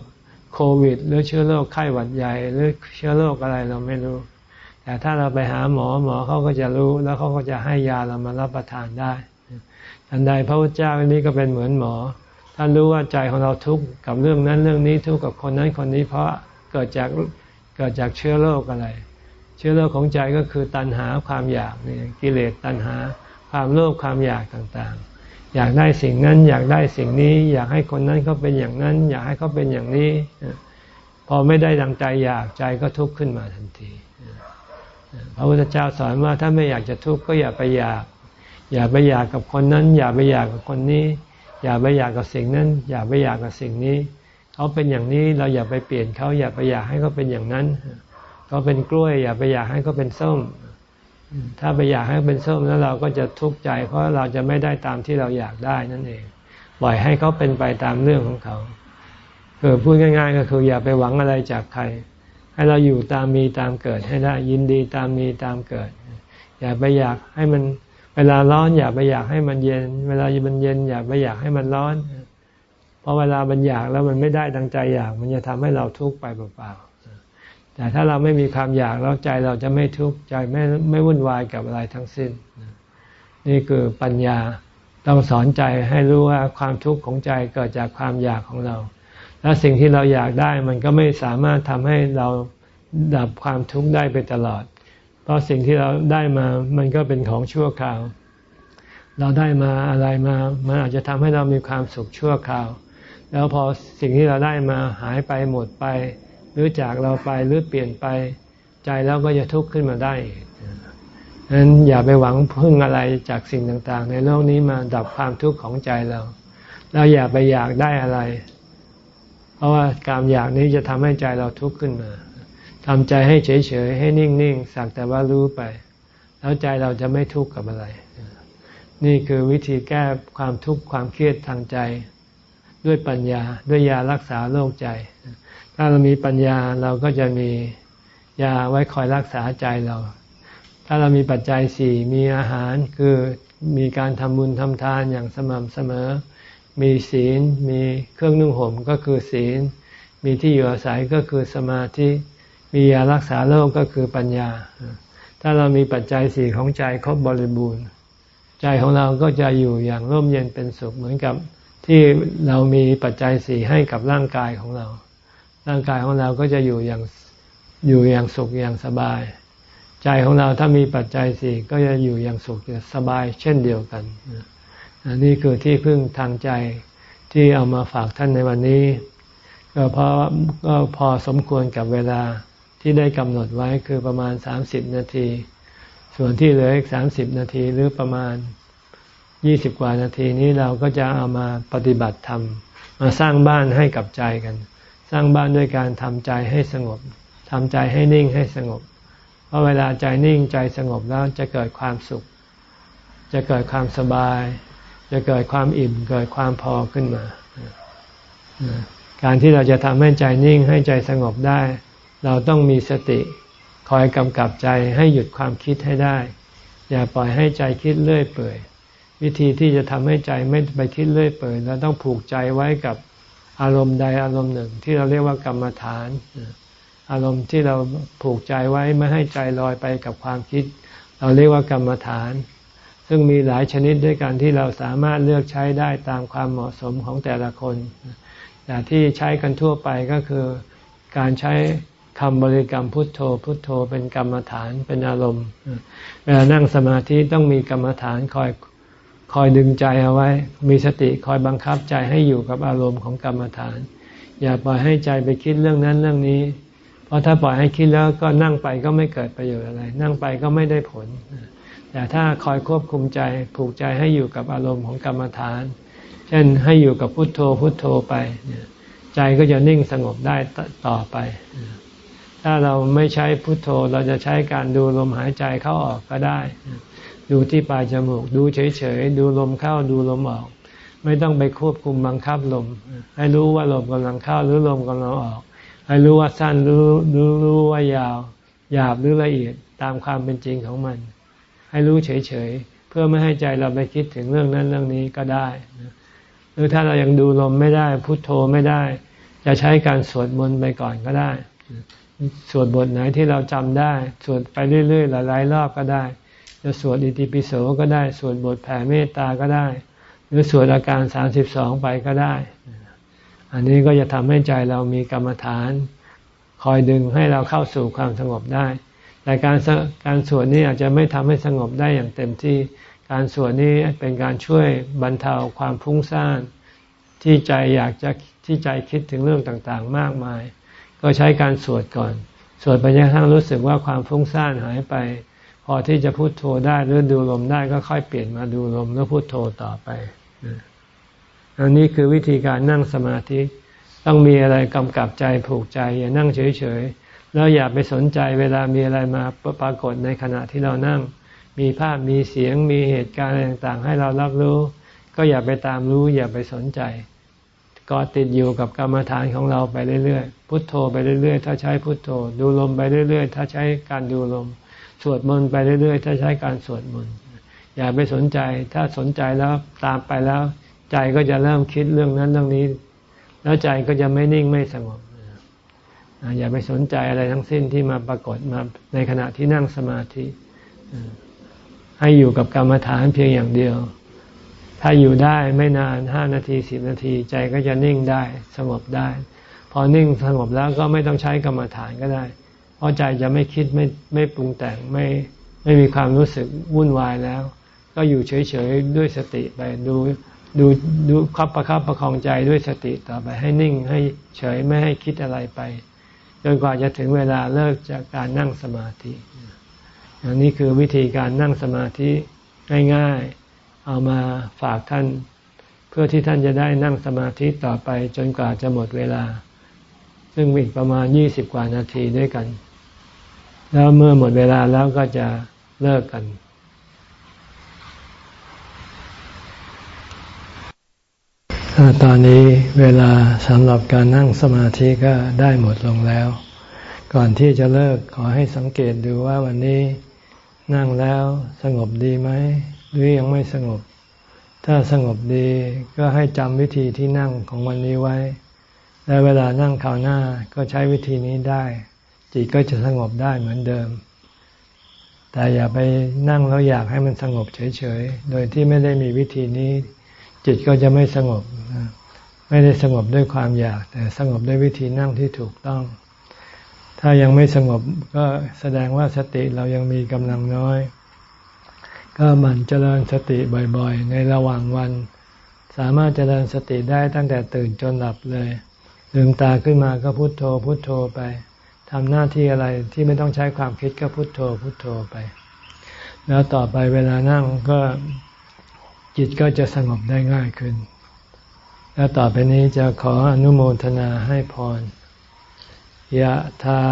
Speaker 1: โควิด หรือเชื้อโรคไข้หวัดใหญ่ หรือเชื้อโรคอะไรเราไม่รู้ แต่ถ้าเราไปหาหมอหมอเขาก็จะรู้แล้วเขาก็จะให้ยาเรามารับประทานได้อันใดพระพุทธเจ้าอันนี้ก็เป็นเหมือนหมอท่านรู้ว่าใจของเราทุกข์กับเรื่องนั้นเรื่องนี้ทุกข์กับคนนั้นคนนี้เพราะเกิดจากเกิดจากเชื้อโรคอะไร เชื้อโรคของใจก็คือตัณหาความอยากนี่กิเลสตัณหา ความโลภความอยากต่างๆ อยากได้สิ่งนั้น อยากได้สิ่งนี้ อยากให้คนนั้นเขาเป็นอย่างนั้น อยากให้เขาเป็นอย่างนี้ พอไม่ได้ดังใจอยากใจก็ทุกข์ขึ้นมาทันทีพระพุทธเจ้าสอนว่าถ้าไม่อยากจะทุกข์ก็อย่าไปอยาก อย่าไปอยากกับคนนั้น อย่าไปอยากกับคนนี้ อย่าไปอยากกับสิ่งนั้น อย่าไปอยากกับสิ่งนี้ เขาเป็นอย่างนี้เราอย่าไปเปลี่ยนเขาอย่าไปอยากให้เขาเป็นอย่างนั้น เขาเป็นกล้วย อย่าไปอยากให้เขาเป็นส้ม ถ้าไปอยากให้เป็นส้มแล้วเราก็จะทุกข์ใจ เพราะเราจะไม่ได้ตามที่เราอยากได้นั่นเอง ปล่อยให้เขาเป็นไปตามเรื่องของเขาคือพูดง่ายๆ ก็คืออย่าไปหวังอะไรจากใคร ให้เราอยู่ตามมีตามเกิดให้ได้ยินดีตามมีตามเกิด อย่าไปอยากให้มันเวลาร้อนอย่าไปอยากให้มันเย็น เวลามันเย็นอย่าไปอยากให้มันร้อน เพราะเวลามันอยากแล้วมันไม่ได้ดังใจอยาก มันจะทำให้เราทุกข์ไปเปล่าๆ แต่ถ้าเราไม่มีความอยากแล้วใจเราจะไม่ทุกข์ใจไม่ไม่วุ่นวายกับอะไรทั้งสิ้น นี่คือปัญญาต้องสอนใจให้รู้ว่าความทุกข์ของใจเกิดจากความอยากของเรา และสิ่งที่เราอยากได้มันก็ไม่สามารถทำให้เราดับความทุกข์ได้ไปตลอด เพราะสิ่งที่เราได้มามันก็เป็นของชั่วคราว เราได้มาอะไรมา มันอาจจะทำให้เรามีความสุขชั่วคราว แล้วพอสิ่งที่เราได้มาหายไปหมดไป หรือจากเราไปหรือเปลี่ยนไปใจเราก็จะทุกข์ขึ้นมาได้ดังนั้นอย่าไปหวังพึ่งอะไรจากสิ่งต่างๆ ในโลกนี้มาดับความทุกข์ของใจเราเราอย่าไปอยากได้อะไร เพราะว่าการอยากนี้จะทำให้ใจเราทุกข์ขึ้นมาทำใจให้เฉยๆให้นิ่งๆสักแต่ว่ารู้ไป แล้วใจเราจะไม่ทุกข์กับอะไร นี่คือวิธีแก้ความทุกข์ความเครียดทางใจ ด้วยปัญญาด้วยยารักษาโรคใจ ถ้าเรามีปัญญาเราก็จะมียาไว้คอยรักษาใจเรา ถ้าเรามีปัจจัยสี่มีอาหารคือมีการทำบุญทำทานอย่างสม่ำเสมอ มีศีล มีเครื่องนุ่งห่มก็คือศีล มีที่อยู่อาศัยก็คือสมาธิ มียารักษาโรคกก็คือปัญญา ถ้าเรามีปัจจัยสี่ของใจครบบริบูรณ์ ใจของเราก็จะอยู่อย่างร่มเย็นเป็นสุขเหมือนกับที่เรามีปัจจัยสี่ให้กับร่างกายของเรา ร่างกายของเราก็จะอยู่อย่างอยู่อย่างสุขอย่างสบาย ใจของเราถ้ามีปัจจัยสี่ก็จะอยู่อย่างสุขสบายเช่นเดียวกันอันนี้คือที่พึ่งทางใจที่เอามาฝากท่านในวันนี้ ก็พราะก็พอสมควรกับเวลาที่ได้กำหนดไว้คือประมาณสามสิบนาที ส่วนที่เหลืออีกสามสิบนาทีหรือประมาณยี่สิบกว่านาทีนี้เราก็จะเอามาปฏิบัติธรรมมาสร้างบ้านให้กับใจกัน สร้างบ้านด้วยการทำใจให้สงบทำใจให้นิ่งให้สงบ เพราะเวลาใจนิ่งใจสงบแล้วจะเกิดความสุข จะเกิดความสบาย จะเกิดความอิ่ม เกิดความพอขึ้นมา การที่เราจะทำให้ใจนิ่งให้ใจสงบได้ เราต้องมีสติคอยกำกับใจให้หยุดความคิดให้ได้ อย่าปล่อยให้ใจคิดเลื่อยเปื่อย วิธีที่จะทำให้ใจไม่ไปคิดเลื่อยเปื่อยเราต้องผูกใจไว้กับ อารมณ์ใดอารมณ์หนึ่งที่เราเรียกว่ากรรมฐาน อารมณ์ที่เราผูกใจไว้ไม่ให้ใจลอยไปกับความคิด เราเรียกว่ากรรมฐาน ซึ่งมีหลายชนิดด้วยกันที่เราสามารถเลือกใช้ได้ตามความเหมาะสมของแต่ละคน แต่ที่ใช้กันทั่วไปก็คือการใช้คำบริกรรมพุทโธ พุทโธเป็นกรรมฐานเป็นอารมณ์เวลานั่งสมาธิต้องมีกรรมฐานคอย คอยดึงใจเอาไว้ มีสติคอยบังคับใจให้อยู่กับอารมณ์ของกรรมฐาน อย่าปล่อยให้ใจไปคิดเรื่องนั้นเรื่องนี้ เพราะถ้าปล่อยให้คิดแล้วก็นั่งไปก็ไม่เกิดประโยชน์อะไร นั่งไปก็ไม่ได้ผล แต่ถ้าคอยควบคุมใจผูกใจให้อยู่กับอารมณ์ของกรรมฐาน เช่นให้อยู่กับพุทโธพุทโธไป ใจก็จะนิ่งสงบได้ต่อไป ถ้าเราไม่ใช้พุทโธเราจะใช้การดูลมหายใจเข้าออกก็ได้ ดูที่ปลายจมูก ดูเฉยๆ ดูลมเข้าดูลมออก ไม่ต้องไปควบคุมบังคับลม ให้รู้ว่าลมกำลังเข้าหรือลมกำลังออก ให้รู้ว่าสั้นรู้รู้รู้ว่ายาว หยาบหรือละเอียดตามความเป็นจริงของมัน ให้รู้เฉยๆ เพื่อไม่ให้ใจเราไปคิดถึงเรื่องนั้นเรื่องนี้ก็ได้ หรือถ้าเรายังดูลมไม่ได้พุโทโธไม่ได้ จะใช้การสวดมนต์ไปก่อนก็ได้สวดบทไหนที่เราจำได้ สวดไปเรื่อยๆหลายๆรอบก็ได้ จะสวดอิติปิโสก็ได้ สวดบทแผ่เมตตาก็ได้ หรือสวดอาการสามสิบสองไปก็ได้ อันนี้ก็จะทำให้ใจเรามีกรรมฐาน คอยดึงให้เราเข้าสู่ความสงบได้ แต่การการสวดนี้อาจจะไม่ทำให้สงบได้อย่างเต็มที่ การสวดนี้เป็นการช่วยบรรเทาความฟุ้งซ่านที่ใจอยากจะที่ใจคิดถึงเรื่องต่างๆ มากมาย ก็ใช้การสวดก่อน สวดไปจนกระทั่งรู้สึกว่าความฟุ้งซ่านหายไป พอที่จะพูดโทได้หรือดูลมได้ก็ค่อยเปลี่ยนมาดูลมแล้วพูดโทต่อไปอันนี้คือวิธีการนั่งสมาธิต้องมีอะไรกำกับใจผูกใจ อย่านั่งเฉยๆแล้วอย่าไปสนใจเวลามีอะไรมาปรากฏในขณะที่เรานั่ง มีภาพมีเสียงมีเหตุการณ์ต่างๆ ให้เรารับรู้ ก็อย่าไปตามรู้ อย่าไปสนใจก็ติดอยู่กับกรรมฐานของเราไปเรื่อยๆพุทโธไปเรื่อยๆ ถ้าใช้พุทโธ ดูลมไปเรื่อยๆ ถ้าใช้การดูลม สวดมนต์ไปเรื่อยๆ ถ้าใช้การสวดมนต์อย่าไปสนใจ ถ้าสนใจแล้วตามไปแล้ว ใจก็จะเริ่มคิดเรื่องนั้นเรื่องนี้ แล้วใจก็จะไม่นิ่งไม่สงบอย่าไปสนใจอะไรทั้งสิ้นที่มาปรากฏมาในขณะที่นั่งสมาธิให้อยู่กับกรรมฐานเพียงอย่างเดียว ถ้าอยู่ได้ไม่นานห้านาทีสิบนาที ใจก็จะนิ่งได้สงบได้ พอนิ่งสงบแล้วก็ไม่ต้องใช้กรรมฐานก็ได้ เพราะใจจะไม่คิดไม่ไม่ปรุงแต่งไม่ไม่มีความรู้สึกวุ่นวายแล้ว ก็อยู่เฉยๆด้วยสติไปดูดูดูคับประคับประคองใจด้วยสติต่อไปให้นิ่งให้เฉยไม่ให้คิดอะไรไปจนกว่าจะถึงเวลาเลิกจากการนั่งสมาธิอันนี้คือวิธีการนั่งสมาธิง่ายๆ เอามาฝากท่าน เพื่อที่ท่านจะได้นั่งสมาธิต่อไปจนกว่าจะหมดเวลา ซึ่งอีกประมาณยี่สิบกว่านาทีด้วยกัน แล้วเมื่อหมดเวลาแล้วก็จะเลิกกันตอนนี้เวลาสำหรับการนั่งสมาธิก็ได้หมดลงแล้ว ก่อนที่จะเลิกขอให้สังเกตดูว่าวันนี้นั่งแล้วสงบดีไหมหรือยังไม่สงบ ถ้าสงบดีก็ให้จำวิธีที่นั่งของวันนี้ไว้ และเวลานั่งคราวหน้าก็ใช้วิธีนี้ได้ จิตก็จะสงบได้เหมือนเดิม แต่อย่าไปนั่งแล้วอยากให้มันสงบเฉยๆ โดยที่ไม่ได้มีวิธีนี้ จิตก็จะไม่สงบ ไม่ได้สงบด้วยความอยาก แต่สงบด้วยวิธีนั่งที่ถูกต้อง ถ้ายังไม่สงบก็แสดงว่าสติเรายังมีกำลังน้อย ก็หมั่นเจริญสติบ่อยๆ ในระหว่างวัน สามารถเจริญสติได้ตั้งแต่ตื่นจนหลับเลยลืมตาขึ้นมาก็พุโทโธพุโทโธไป ทำหน้าที่อะไรที่ไม่ต้องใช้ความคิดก็พุโทโธ พุโทโธไป แล้วต่อไปเวลานั่งก็จิตก็จะสงบได้ง่ายขึ้น แล้วต่อไปนี้จะขออนุโมทนาให้พรยะถา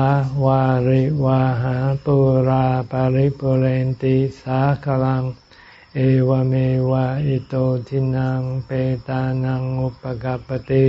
Speaker 1: วาริวาหาปุราปาริปุเรนติสาคลัง เอวเมวะอิโตทินังเปตานังอุปกปติ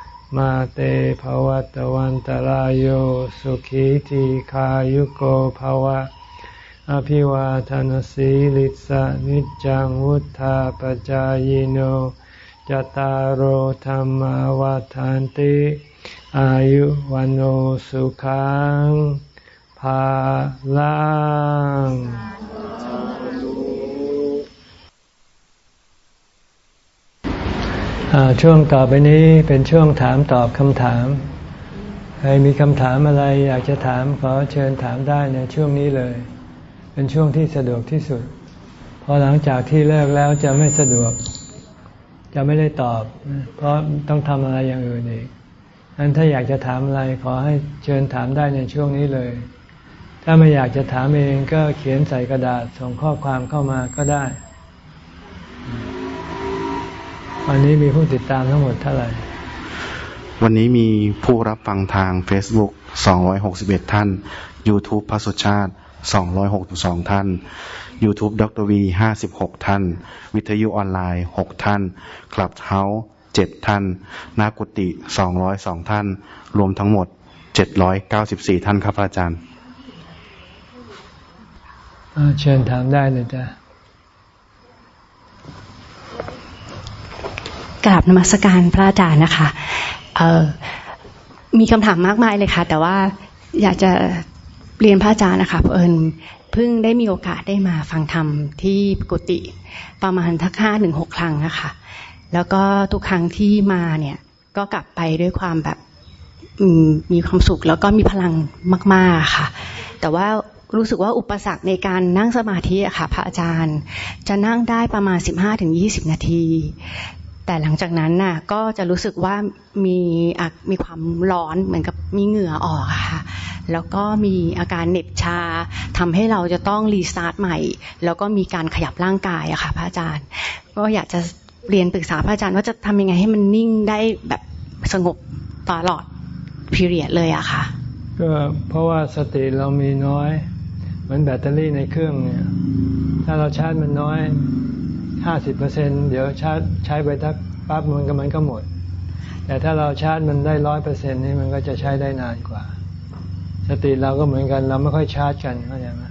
Speaker 1: มาเตภวัตวันตารโยสุขีทีขายุโกภวะ อภิวาทานสีลิสะนิจังวุธาปจายโนจตารโหธรรมวาทานติ อายุวันโอสุขังภาลัง ช่วงต่อไปนี้เป็นช่วงถามตอบคำถาม ใครมีคำถามอะไรอยากจะถามขอเชิญถามได้ในช่วงนี้เลย เป็นช่วงที่สะดวกที่สุด พอหลังจากที่เลิกแล้วจะไม่สะดวก จะไม่ได้ตอบ เพราะต้องทำอะไรอย่างอื่นอีกนั้นถ้าอยากจะถามอะไรขอให้เชิญถามได้ในช่วงนี้เลย ถ้าไม่อยากจะถามเองก็เขียนใส่กระดาษส่งข้อความเข้ามาก็ได้ วันนี้มีผู้ติดตามทั้งหมดเท่าไหร่
Speaker 2: วันนี้มีผู้รับฟังทาง Facebook 261 ท่าน YouTube พระสุชาติ 262 ท่าน YouTube ดรวี 56 ท่าน วิทยุออนไลน์ 6 ท่าน คลับเฮาส์7ท่าน นากุติ 202 ท่าน รวมทั้งหมด 794 ท่านครับอาจารย์
Speaker 1: เชิญถามได้เลยจ้ะ
Speaker 3: กราบนมัสการพระอาจารย์นะคะเออมีคำถามมากมายเลยค่ะ แต่ว่าอยากจะเรียนพระอาจารย์นะคะเอิญเพิ่งได้มีโอกาสได้มาฟังธรรมที่กุฏิประมาณทักห้าหนึ่งหกครั้งนะคะแล้วก็ทุกครั้งที่มาเนี่ยก็กลับไปด้วยความแบบมีความสุขแล้วก็มีพลังมาก ๆค่ะ แต่ว่ารู้สึกว่าอุปสรรคในการนั่งสมาธิอะค่ะ พระอาจารย์ จะนั่งได้ประมาณ 15-20 นาที แต่หลังจากนั้นน่ะก็จะรู้สึกว่ามีมีความร้อนเหมือนกับมีเหงื่อออกค่ะแล้วก็มีอาการเหน็บชาทำให้เราจะต้องรีสตาร์ทใหม่ แล้วก็มีการขยับร่างกายอะค่ะพระอาจารย์ ก็อยากจะเรียนปรึกษาพระอาจารย์ว่าจะทำยังไงให้มันนิ่งได้แบบสงบตลอดพีเรียดเลยอะค่ะ
Speaker 1: ก็เพราะว่าสติเรามีน้อย เหมือนแบตเตอรี่ในเครื่องเนี่ยถ้าเราชาร์จมันน้อย ห้าสิบเปอร์เซ็นเดี๋ยวชาร์จใช้ไปทักปั๊บมันก็มันก็หมด แต่ถ้าเราชาร์จมันได้ร้อยเปอร์เซ็นนี่มันก็จะใช้ได้นานกว่า สติเราก็เหมือนกันเราไม่ค่อยชาร์จกันเข้าใจไหม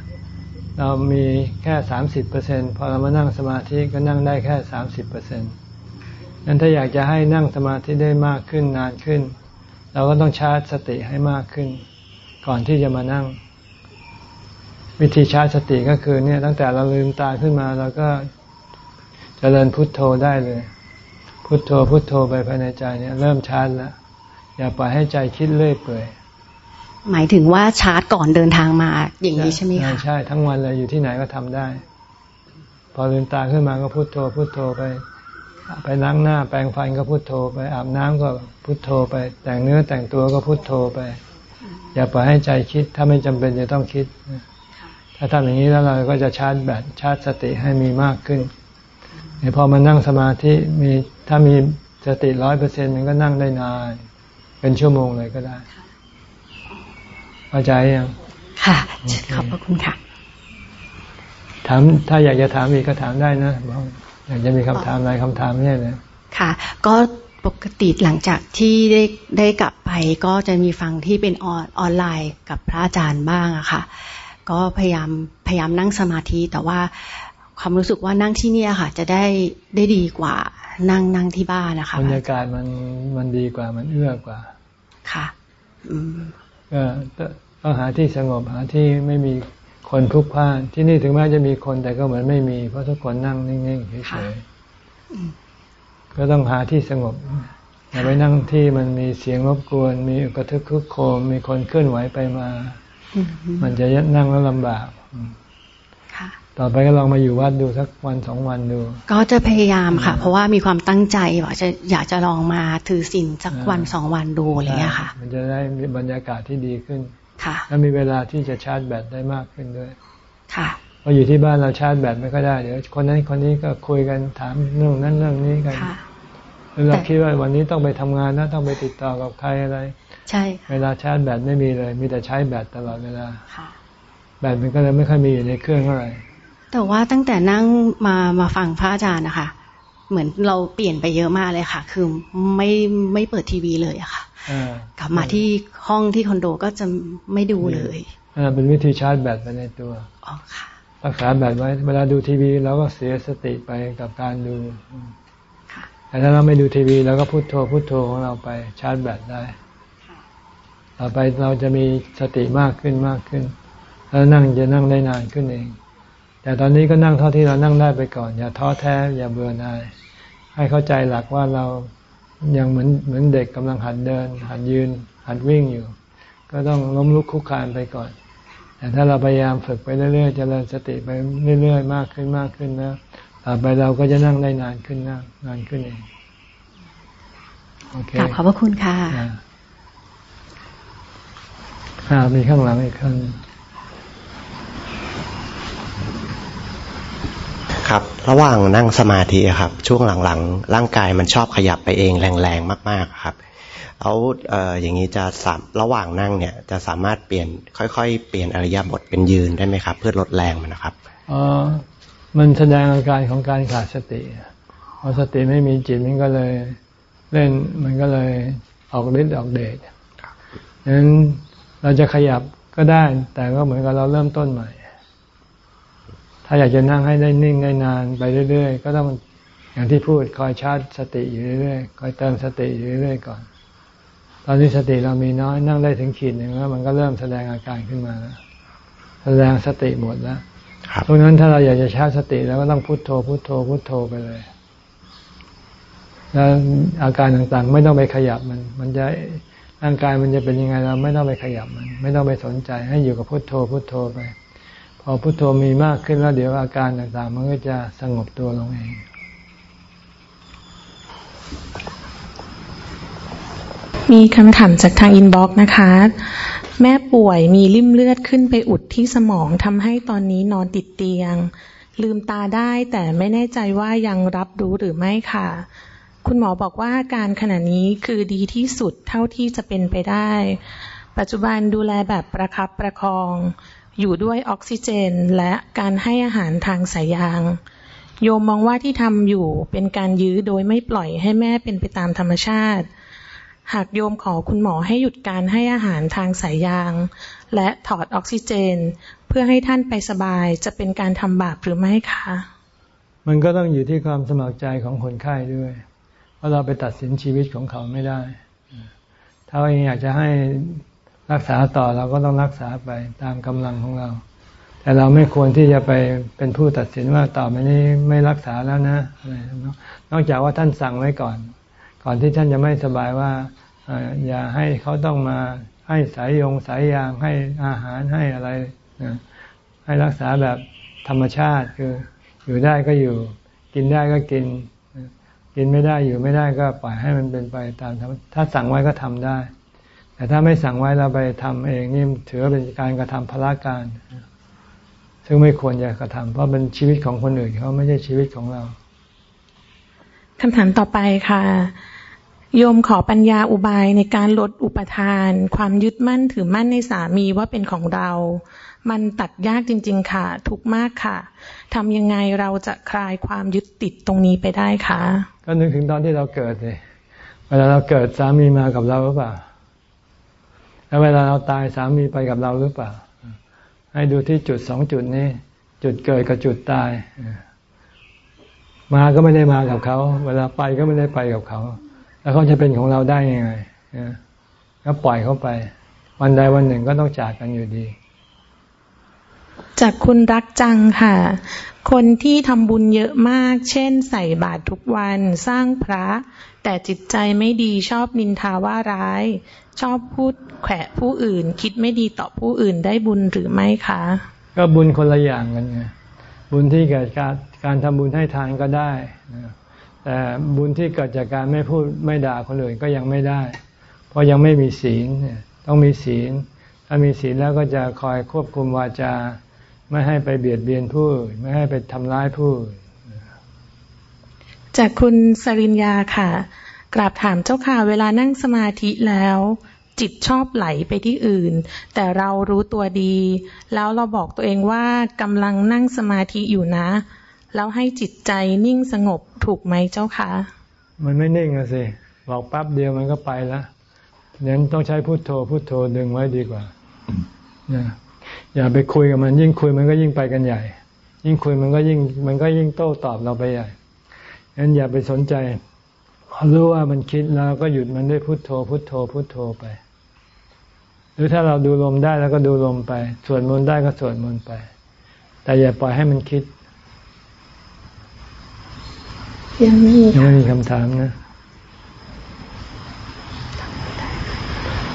Speaker 1: เรามีแค่สามสิบเปอร์เซ็นพอเรามานั่งสมาธิก็นั่งได้แค่สามสิบเปอร์เซ็นต์นั้นถ้าอยากจะให้นั่งสมาธิได้มากขึ้นนานขึ้น เราก็ต้องชาร์จสติให้มากขึ้น ก่อนที่จะมานั่ง วิธีชาร์จสติก็คือเนี่ยตั้งแต่เราลืมตาขึ้นมาเราก็ เจริญพุทโธได้เลย พุทโธพุทโธไปภายในใจเนี่ยเริ่มชาร์จแล้วอย่าปล่อยให้ใจคิดเลื่อยเปื่อย
Speaker 3: หมายถึงว่าชาร์จก่อนเดินทางมาอย่างนี้ใช่ไหมคะ
Speaker 1: ใช่ทั้งวันเลยอยู่ที่ไหนก็ทำได้ พอลืมตาขึ้นมาก็พุทโธพุทโธไป ไปล้างหน้าแปรงฟันก็พุทโธไปอาบน้ำก็พุทโธไป แต่งเนื้อแต่งตัวก็พุทโธไป อย่าปล่อยให้ใจคิด ถ้าไม่จำเป็นจะต้องคิด ถ้าทำอย่างนี้แล้วเราก็จะชาร์จแบตชาร์จสติให้มีมากขึ้น พอมานั่งสมาธิมีถ้ามีสติร้อยเปอร์เซ็นมันก็นั่งได้นาน เป็นชั่วโมงเลยก็ได้เข้าใจยัง
Speaker 3: ค่ะ ขอบพระคุณค่ะ
Speaker 1: ถามถ้าอยากจะถามอีกก็ถามได้นะอยากจะมีคำถามอะไรคำถามเนี่ยเลย
Speaker 3: ค่ะ ก็ปกติหลังจากที่ได้ได้กลับไปก็จะมีฟังที่เป็นออนออนไลน์กับพระอาจารย์บ้างอะค่ะ ก็พยายามพยายามนั่งสมาธิแต่ว่า ความรู้สึกว่านั่งที่นี่ค่ะ จะได้ได้ดีกว่านั่งนั่งที่บ้านนะคะ
Speaker 1: บรรยากาศมันมันดีกว่ามันเอื้อกว่า
Speaker 3: ค่ะ อืม
Speaker 1: ก็ต้องหาที่สงบหาที่ไม่มีคนพลุกพล่านที่นี่ถึงแม้จะมีคนแต่ก็เหมือนไม่มี เพราะทุกคนนั่งนิ่งๆเฉยๆก็ต้องหาที่สงบอย่าไปนั่งที่มันมีเสียงรบกวน มีกระทึกคึกโคมมีคนเคลื่อนไหวไปมา มันจะนั่งแล้วลำบาก ต่อไปก็ลองมาอยู่วัดดูสักวันสองวันดู
Speaker 3: ก็จะพยายามค่ะ เพราะว่ามีความตั้งใจว่าจะอยากจะลองมาถือศีลสักวันสองวันดูอะไรอย่างเงี้ยค่ะ
Speaker 1: มันจะได้มีบรรยากาศที่ดีขึ้น
Speaker 3: ค่ะ
Speaker 1: และมีเวลาที่จะชาร์จแบตได้มากขึ้นด้วย
Speaker 3: ค่ะ
Speaker 1: พออยู่ที่บ้านเราชาร์จแบตไม่ก็ได้เดี๋ยวคนนั้นคนนี้ก็คุยกันถามเรื่องนั้นเรื่องนี้กันเราคิดว่าวันนี้ต้องไปทำงานนะต้องไปติดต่อกับใครอะไร
Speaker 3: ใช่
Speaker 1: เวลาชาร์จแบตไม่มีเลย มีแต่ใช้แบตตลอดเวลาแบตมันก็เลยไม่ค่อยมีอยู่ในเครื่องเท่าไหร่
Speaker 3: แต่ว่าตั้งแต่นั่งมามาฟังพระอาจารย์นะคะ เหมือนเราเปลี่ยนไปเยอะมากเลยค่ะ คือไม่ไม่เปิดทีวีเลยอะค่ะกลับมาที่ห้องที่คอนโดก็จะไม่ดูเลย
Speaker 1: อ่าเป็นวิธีชาร์จแบตไปในตัวอ๋อค่ะรักษาแบตไว้ เวลาดูทีวีเราก็เสียสติไปกับการดูแต่ถ้าเราไม่ดูทีวีเราก็พุโทโธพุโทโธของเราไปชาร์จแบตได้ต่อไปเราจะมีสติมากขึ้นมากขึ้น แล้วนั่งจะนั่งได้นานขึ้นเอง แต่ตอนนี้ก็นั่งเท่าที่เรานั่งได้ไปก่อน อย่าท้อแท้ อย่าเบื่อหน่าย ให้เข้าใจหลักว่าเรายังเหมือนเหมือนเด็กกำลังหัดเดิน หัดยืน หัดวิ่งอยู่ ก็ต้องล้มลุกคุกคานไปก่อน แต่ถ้าเราพยายามฝึกไปเรื่อยๆเจริญสติไปเรื่อยๆ มากขึ้นมากขึ้นนะต่อไปเราก็จะนั่งได้นานขึ้นนานนานขึ้นเอง
Speaker 3: โอเคขอบพระคุณค่ะ
Speaker 1: อ่ามีข้างหลังอีกข้าง
Speaker 4: ครับ ระหว่างนั่งสมาธิครับ ช่วงหลังๆ ร่างกายมันชอบขยับไปเองแรงๆ มากๆครับเอาเอ่ออย่างนี้จะสามระหว่างนั่งเนี่ยจะสามารถเปลี่ยนค่อยๆ เปลี่ยนอริยบทเป็นยืนได้ไหมครับ เพื่อลดแรงมันนะครับ
Speaker 1: อ๋อมันแสดงอาการของการขาดสติพอสติไม่มีจิตมันก็เลยเล่นมันก็เลยออกฤทธิ์ออกเดชดังนั้นเราจะขยับก็ได้ แต่ก็เหมือนกับเราเริ่มต้นใหม่ ถ้าอยากจะนั่งให้ได้นิ่งได้นานไปเรื่อยๆ ก็ต้องอย่างที่พูดคอยชาร์จสติอยู่เรื่อยๆ คอยเติมสติอยู่เรื่อยๆก่อน ตอนนี้สติเรามีน้อยนั่งได้ถึงขีดหนึ่งแล้ว มันก็เริ่มแสดงอาการขึ้นมาแล้วแสดงสติหมดแล้วเพราะนั้นถ้าเราอยากจะชาร์จสติแล้วก็ต้องพุโทโธพุโทโธพุโทโธไปเลย แล้วอาการต่างๆ ไม่ต้องไปขยับมัน มันจะร่างกายมันจะเป็นยังไงเราไม่ต้องไปขยับมัน ไม่ต้องไปสนใจให้อยู่กับพุโทโธพุโทโธไป พอพุทโธมีมากขึ้นแล้วเดี๋ยวอาการต่างๆ มันก็จะสงบตัวลงเอง
Speaker 5: มีคำถามจากทาง inbox นะคะ แม่ป่วยมีลิ่มเลือดขึ้นไปอุดที่สมองทำให้ตอนนี้นอนติดเตียง ลืมตาได้แต่ไม่แน่ใจว่ายังรับรู้หรือไม่ค่ะคุณหมอบอกว่าการขณะนี้คือดีที่สุดเท่าที่จะเป็นไปได้ ปัจจุบันดูแลแบบประครับประคอง อยู่ด้วยออกซิเจน และการให้อาหารทางสายยาง โยมมองว่าที่ทำอยู่เป็นการยื้อโดยไม่ปล่อยให้แม่เป็นไปตามธรรมชาติ หากโยมขอคุณหมอให้หยุดการให้อาหารทางสายยาง และถอดออกซิเจน เพื่อให้ท่านไปสบายจะเป็นการทำบาปหรือไม่คะ
Speaker 1: มันก็ต้องอยู่ที่ความสมัครใจของคนไข้ด้วย เพราะเราไปตัดสินชีวิตของเขาไม่ได้ ถ้าเองอยากจะให้ รักษาต่อเราก็ต้องรักษาไปตามกำลังของเรา แต่เราไม่ควรที่จะไปเป็นผู้ตัดสินว่าต่อไปนี้ไม่รักษาแล้วนะนอกจากว่าท่านสั่งไว้ก่อน ก่อนที่ท่านจะไม่สบายว่าอย่าให้เขาต้องมาให้สายยงสายยางให้อาหารให้อะไรให้รักษาแบบธรรมชาติคือ อยู่ได้ก็อยู่ กินได้ก็กิน กินไม่ได้อยู่ไม่ได้ก็ปล่อยให้มันเป็นไปตามถ้าสั่งไว้ก็ทำได้ แต่ถ้าไม่สั่งไว้เราไปทำเองนี่ถือว่าเป็นการกระทำพละการ ซึ่งไม่ควรจะกระทำเพราะเป็นชีวิตของคนอื่นเขาไม่ใช่ชีวิตของเรา
Speaker 5: คำถามต่อไปค่ะโยมขอปัญญาอุบายในการลดอุปทาน ความยึดมั่นถือมั่นในสามีว่าเป็นของเรา มันตัดยากจริง ๆ ค่ะ ทุกมากค่ะทำยังไงเราจะคลายความยึดติดตรงนี้ไปได้คะ
Speaker 1: ก็นึกถึงตอนที่เราเกิดเลยเวลาเราเกิดสามีมากับเราหรือเปล่า แล้วเวลาเราตายสามีไปกับเราหรือเปล่า ให้ดูที่จุดสองจุดนี้ จุดเกิดกับจุดตาย มาก็ไม่ได้มากับเขา เวลาไปก็ไม่ได้ไปกับเขา แล้วเขาจะเป็นของเราได้ยังไงก็ปล่อยเขาไป วันใดวันหนึ่งก็ต้องจากกันอยู่ดี
Speaker 5: จากคุณรักจังค่ะ คนที่ทำบุญเยอะมาก เช่น ใส่บาตรทุกวันสร้างพระ แต่จิตใจไม่ดีชอบนินทาว่าร้าย ชอบพูดแขวะผู้อื่น คิดไม่ดีต่อผู้อื่นได้บุญหรือไม่คะ
Speaker 1: ก็บุญคนละอย่างกันไงบุญที่เกิดการการทำบุญให้ทานก็ได้แต่บุญที่เกิดจากการไม่พูดไม่ด่าคนอื่นก็ยังไม่ได้ เพราะยังไม่มีศีลต้องมีศีล ถ้ามีศีลแล้วก็จะคอยควบคุมวาจา ไม่ให้ไปเบียดเบียนผู้อื่นไม่ให้ไปทำร้ายผู้อื่น
Speaker 5: จากคุณสริญญาค่ะ กราบถามเจ้าค่ะ เวลานั่งสมาธิแล้ว จิตชอบไหลไปที่อื่น แต่เรารู้ตัวดี แล้วเราบอกตัวเองว่ากำลังนั่งสมาธิอยู่นะ แล้วให้จิตใจนิ่งสงบถูกไหมเจ้าค่ะ
Speaker 1: มันไม่นิ่งอะสิบอกแป๊บเดียวมันก็ไปแล้วนั้นต้องใช้พุโทโธพุโทโธดึงไว้ดีกว่านะ อย่าไปคุยกับมันยิ่งคุยมันก็ยิ่งไปกันใหญ่ ยิ่งคุยมันก็ยิ่งมันก็ยิ่งโต้ตอบเราไปใหญ่งั้นอย่าไปสนใจรู้ว่ามันคิดแล้วก็หยุดมันด้วยพุโทโธ พุโทโธ พุโทโธไป หรือถ้าเราดูลมได้แล้วก็ดูลมไป สวดมนต์ได้ก็สวดมนต์ไป แต่อย่าปล่อยให้มันคิด
Speaker 5: ยังมี
Speaker 1: ยังไม่มีคำถามนะ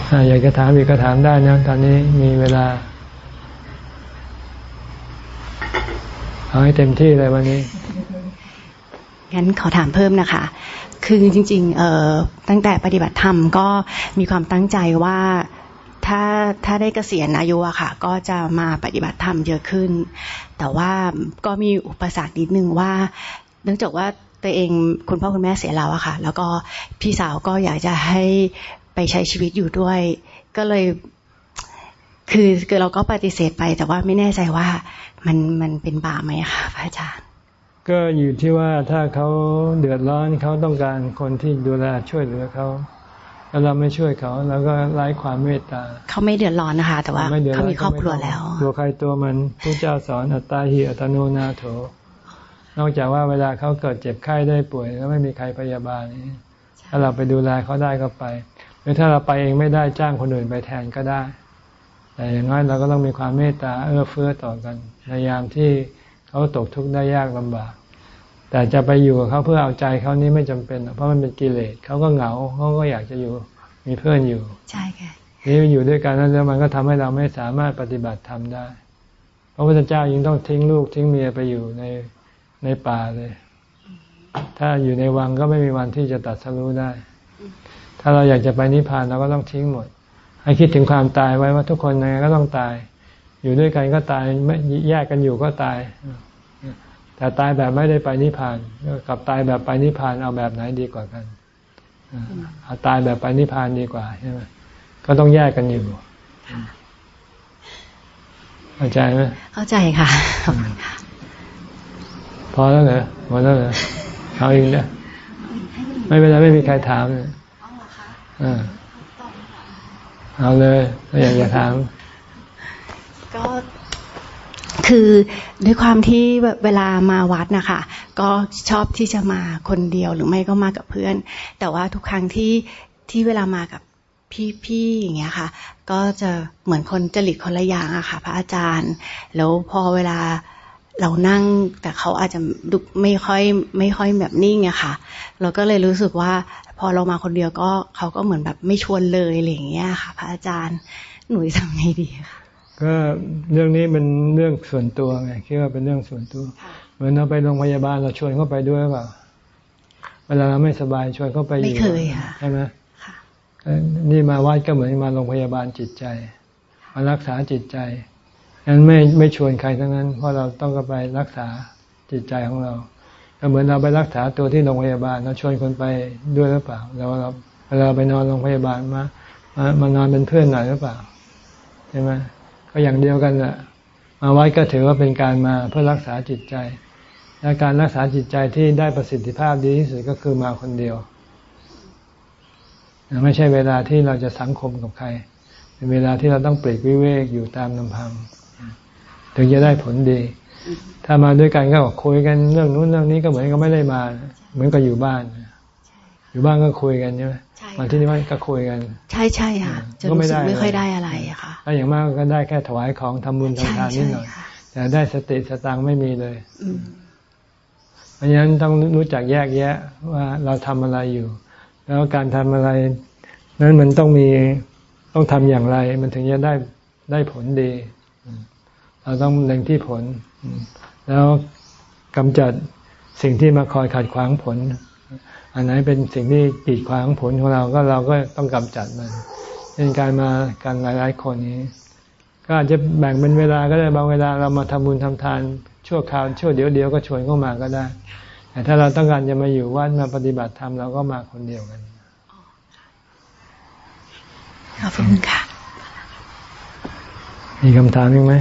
Speaker 1: อ่าอยากจะถามอีกก็ถามได้นะ ตอนนี้มีเวลา เอาให้เต็มที่เลยวันนี้
Speaker 3: งั้นขอถามเพิ่มนะคะ คือจริงๆเอ่อตั้งแต่ปฏิบัติธรรมก็มีความตั้งใจว่าถ้าถ้าได้เกษียณอายุอะค่ะ ก็จะมาปฏิบัติธรรมเยอะขึ้น แต่ว่าก็มีอุปสรรคนิดนึงว่า เนื่องจากว่าตัวเองคุณพ่อคุณแม่เสียแล้วอะค่ะ แล้วก็พี่สาวก็อยากจะให้ไปใช้ชีวิตอยู่ด้วย ก็เลย คือคือเราก็ปฏิเสธไป แต่ว่าไม่แน่ใจว่า มันมันเป็นบาปไหมคะพระอาจารย์
Speaker 1: ก็อยู่ที่ว่าถ้าเขาเดือดร้อนเขาต้องการคนที่ดูแลช่วยเหลือเขาแล้วเราไม่ช่วยเขาแล้วก็ไร้ความเมตตา
Speaker 3: เขาไม่เดือดร้อนนะคะ แต่ว่า
Speaker 1: ไม่ดืด
Speaker 3: เขา
Speaker 1: น
Speaker 3: มีครอบครัว
Speaker 1: ก็ไม่
Speaker 3: แล้ว
Speaker 1: ต้งตัวใครตัวมันพระเจ้าสอนอัตตาหิอัตโนนาโถ นอกจากว่าเวลาเขาเกิดเจ็บไข้ได้ป่วยแล้วไม่มีใครพยาบาลนี่ถ้าเราไปดูแลเขาได้ก็ไป หรือถ้าเราไปเองไม่ได้จ้างคนอื่นไปแทนก็ได้ แต่อย่างน้อยเราก็ต้องมีความเมตตาเอื้อเฟื้อต่อกัน ในยามที่เขาตกทุกข์ได้ยากลำบาก แต่จะไปอยู่กับเขาเพื่อเอาใจเขานี้ไม่จำเป็นหรอกเพราะมันเป็นกิเลสเขาก็เหงาเขาก็อยากจะอยู่มีเพื่อนอยู่
Speaker 3: ใช่ค่ะ
Speaker 1: นี่อยู่ด้วยกันแล้วมันก็ทำให้เราไม่สามารถปฏิบัติธรรมได้พระพุทธเจ้ายังต้องทิ้งลูกทิ้งเมียไปอยู่ในในป่าเลย ถ้าอยู่ในวังก็ไม่มีวันที่จะตัดสรู้ได้ ถ้าเราอยากจะไปนิพพานเราก็ต้องทิ้งหมด ให้คิดถึงความตายไว้ว่าทุกคนยังไงก็ต้องตาย อยู่ด้วยกันก็ตายไม่แยกกันอยู่ก็ตาย แต่ตายแบบไม่ได้ไปนิพพานกับตายแบบไปนิพพานเอาแบบไหนดีกว่ากันเอาตายแบบไปนิพพานดีกว่าใช่ไหมก็ต้องแยกกันอยู่เข้าใจไหม
Speaker 3: เข้าใจค่ะขอบคุณค่ะ
Speaker 1: พอแล้วเหรอหมดแล้วเหรอเอาอีกนะไม่เป็นไรไม่มีใครถามเลยอ่าเอาเลยถ้าอยากจะถาม
Speaker 3: ก็คือด้วยความที่เวลามาวัดนะคะ ก็ชอบที่จะมาคนเดียวหรือไม่ก็มากับเพื่อน แต่ว่าทุกครั้งที่ที่เวลามากับพี่ๆอย่างเงี้ยค่ะ ก็จะเหมือนคนจริตคนละอย่างอะค่ะ พระอาจารย์ แล้วพอเวลาเรานั่งแต่เขาอาจจะดุไม่ค่อยไม่ค่อยแบบนิ่งอะค่ะ เราก็เลยรู้สึกว่า พอเรามาคนเดียวก็เขาก็เหมือนแบบไม่ชวนเลยอะไรอย่างเงี้ยค่ะ พระอาจารย์หนูจะทำไงดีคะ
Speaker 1: ก็เรื่องนี้เป็นเรื่องส่วนตัวไงคิดว่าเป็นเรื่องส่วนตัว เหมือนเราไปโรงพยาบาลเราชวนเขาไปด้วยหรือเปล่าเวลาเราไม่สบายชวนเขาไปอ
Speaker 3: ไม่
Speaker 1: ยู่
Speaker 3: เคยค่ะ
Speaker 1: ใช่ไหม
Speaker 3: ค่ะ
Speaker 1: เอ้ยนี่มาวัดก็เหมือนมาโรงพยาบาลจิตใจ มารักษาจิตใจงั้นไม่ไม่ชวนใครทั้งนั้น เพราะเราต้องก็ไปรักษาจิตใจของเราก็เหมือนเราไปรักษาตัวที่โรงพยาบาล เราชวนคนไปด้วยหรือเปล่าเราเราเวลาไปนอนโรงพยาบาลมามามานอนเป็นเพื่อนหน่อยหรือเปล่าใช่ไหม ก็อย่างเดียวกันแหละมาวัดก็ถือว่าเป็นการมาเพื่อรักษาจิตใจ และการรักษาจิตใจที่ได้ประสิทธิภาพดีที่สุดก็คือมาคนเดียว ไม่ใช่เวลาที่เราจะสังคมกับใคร เป็นเวลาที่เราต้องปลีกวิเวกอยู่ตามลำพัง ถึงจะได้ผลดี ถ้ามาด้วยกันก็คุยกันเรื่องนู้นเรื่องนี้ก็เหมือนกับไม่ได้มา เหมือนกับอยู่บ้าน อยู่บ้านก็คุยกันใช่ไหม
Speaker 3: ใช่
Speaker 1: มาที่นี่บ้านก็คุยกัน
Speaker 3: ใช่ใช่ค่ะจะ
Speaker 1: ก็ไม่
Speaker 3: รู้สึก
Speaker 1: ได้
Speaker 3: ไม่ค่อยได้อะไรอะค่ะ
Speaker 1: ถ้าอย่างมากก็ได้แค่ถวายของทำบุญ
Speaker 3: ใช่
Speaker 1: ทำทานนิ
Speaker 3: ใช่
Speaker 1: ดหน่อย
Speaker 3: ค่ะ
Speaker 1: แแต่ได้สติสตังไม่มีเลยเพราะฉะนั้นต้องรู้จักแยกแยะว่าเราทำอะไรอยู่ แล้วการทำอะไร นั้นมันต้องมีต้องทำอย่างไร มันถึงจะได้ได้ผลดี เราต้องเล็งที่ผล แล้วกำจัดสิ่งที่มาคอยขัดขวางผล อันไหนเป็นสิ่งที่กีดขวางผลของเราก็เราก็ต้องกำจัดมันเช่นการมาการหลายๆคนนี้ ก็อาจจะแบ่งเป็นเวลาก็ได้บางเวลาเรามาทำบุญทำทานชั่วคราวชั่วเดียวเดียวก็ชวนเข้ามาก็ได้ แต่ถ้าเราต้องการจะมาอยู่วัดมาปฏิบัติธรรมเราก็มาคนเดียวกัน
Speaker 3: ขอบคุณค่ะ
Speaker 1: มีคำถามยังไหม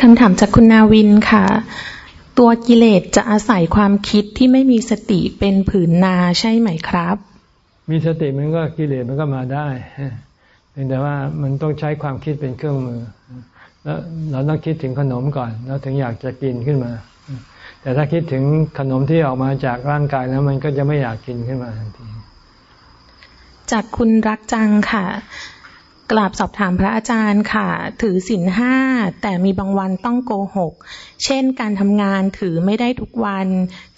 Speaker 5: คำถามจากคุณนาวินค่ะ ตัวกิเลสจะอาศัยความคิดที่ไม่มีสติเป็นผืนนาใช่ไหมครับ
Speaker 1: มีสติมันก็กิเลสมันก็มาได้เพียงแต่ว่ามันต้องใช้ความคิดเป็นเครื่องมือ แล้วเราต้องคิดถึงขนมก่อน แล้วถึงอยากจะกินขึ้นมา แต่ถ้าคิดถึงขนมที่ออกมาจากร่างกายแล้วมันก็จะไม่อยากกินขึ้นมาทันที
Speaker 5: จากคุณรักจังค่ะ กราบสอบถามพระอาจารย์ค่ะ ถือศีลห้าแต่มีบางวันต้องโกหก เช่นการทำงานถือไม่ได้ทุกวัน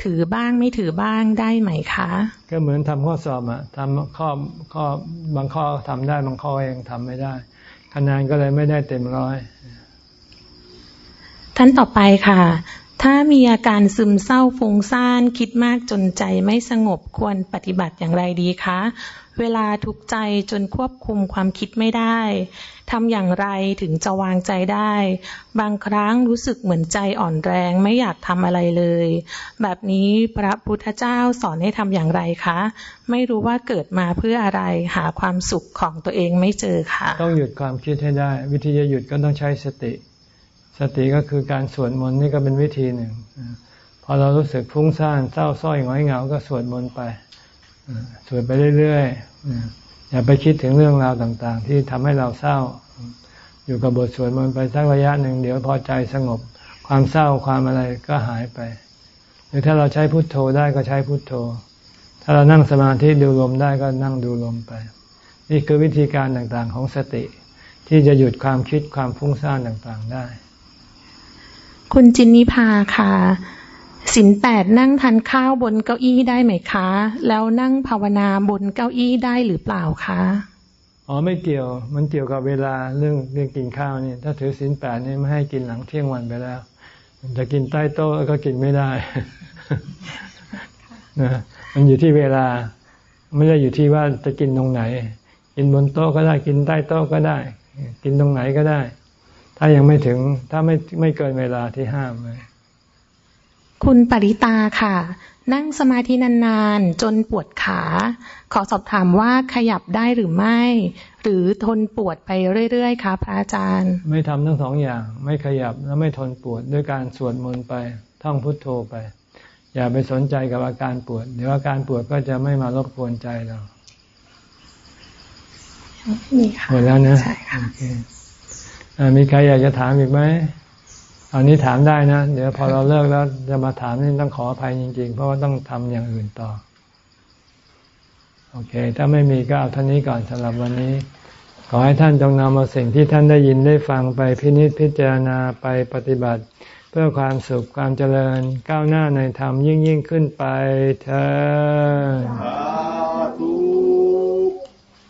Speaker 5: ถือบ้างไม่ถือบ้างได้ไหมคะ
Speaker 1: ก็เหมือนทำข้อสอบอะทำข้อข้อบางข้อทำได้บางข้อยังทำไม่ได้ คะแนนก็เลยไม่ได้เต็มร้อย
Speaker 5: ท่านต่อไปค่ะ ถ้ามีอาการซึมเศร้าฟุ้งซ่านคิดมากจนใจไม่สงบควรปฏิบัติอย่างไรดีคะ เวลาทุกข์ใจจนควบคุมความคิดไม่ได้ทำอย่างไรถึงจะวางใจได้ บางครั้งรู้สึกเหมือนใจอ่อนแรงไม่อยากทำอะไรเลย แบบนี้พระพุทธเจ้าสอนให้ทำอย่างไรคะ ไม่รู้ว่าเกิดมาเพื่ออะไรหาความสุขของตัวเองไม่เจอค่ะ
Speaker 1: ต้องหยุดความคิดให้ได้ วิธีจะหยุดก็ต้องใช้สติ สติก็คือการสวดมนต์นี่ก็เป็นวิธีหนึ่งพอเรารู้สึกฟุ้งซ่านเศร้าส้อยหงอยเหงา ก็สวดมนต์ไปสวดไปเรื่อยๆอย่าไปคิดถึงเรื่องราวต่าง ๆ ที่ทำให้เราเศร้า อยู่กับบทสวดมนต์ไปสักระยะหนึ่งเดี๋ยวพอใจสงบความเศร้าความอะไรก็หายไป หรือถ้าเราใช้พุทโธได้ก็ใช้พุทโธ ถ้าเรานั่งสมาธิดูลมได้ก็นั่งดูลมไป นี่คือวิธีการต่างๆของสติ ที่จะหยุดความคิดความฟุ้งซ่านต่างๆได้
Speaker 5: คุณจินนิพาค่ะสินแปดนั่งทานข้าวบนเก้าอี้ได้ไหมคะ แล้วนั่งภาวนาบนเก้าอี้ได้หรือเปล่าคะ
Speaker 1: อ๋อไม่เกี่ยว มันเกี่ยวกับเวลาเรื่องเรื่องกินข้าวนี่ถ้าถือสินแปดนี่ไม่ให้กินหลังเที่ยงวันไปแล้ว จะกินใต้โต๊ะก็กินไม่ได้นะมันอยู่ที่เวลา ไม่ได้อยู่ที่ว่าจะกินตรงไหน กินบนโต๊ะก็ได้กินใต้โต๊ะก็ได้ กินตรงไหนก็ได้ ถ้ายังไม่ถึงถ้าไม่ไม่เกินเวลาที่ห้ามเลย
Speaker 5: คุณปริตาค่ะ นั่งสมาธินานๆ จนปวดขา ขอสอบถามว่าขยับได้หรือไม่ หรือทนปวดไปเรื่อยๆคะพระอาจารย์
Speaker 1: ไม่ทำทั้งสองอย่าง ไม่ขยับแล้วไม่ทนปวดด้วยการสวดมนต์ไป ท่องพุทโธไป อย่าไปสนใจกับอาการปวด เดี๋ยวอาการปวดก็จะไม่มารบกวนใจเรา
Speaker 5: มีค่ะ
Speaker 1: หมดแล้วนะ
Speaker 5: ใช่ค่ะ
Speaker 1: มีใครอยากจะถามอีกไหมอันนี้ถามได้นะ เดี๋ยวพอเราเลิกแล้วจะมาถามนี่ต้องขออภัยจริง ๆ เพราะว่าต้องทำอย่างอื่นต่อ โอเค ถ้าไม่มีก็เอาท่านนี้ก่อนสำหรับวันนี้ ขอให้ท่านจงนำเอาสิ่งที่ท่านได้ยินได้ฟังไปพินิจพิจารณาไปปฏิบัติ เพื่อความสุขความเจริญก้าวหน้าในธรรมยิ่งยิ่งขึ้นไปเธอ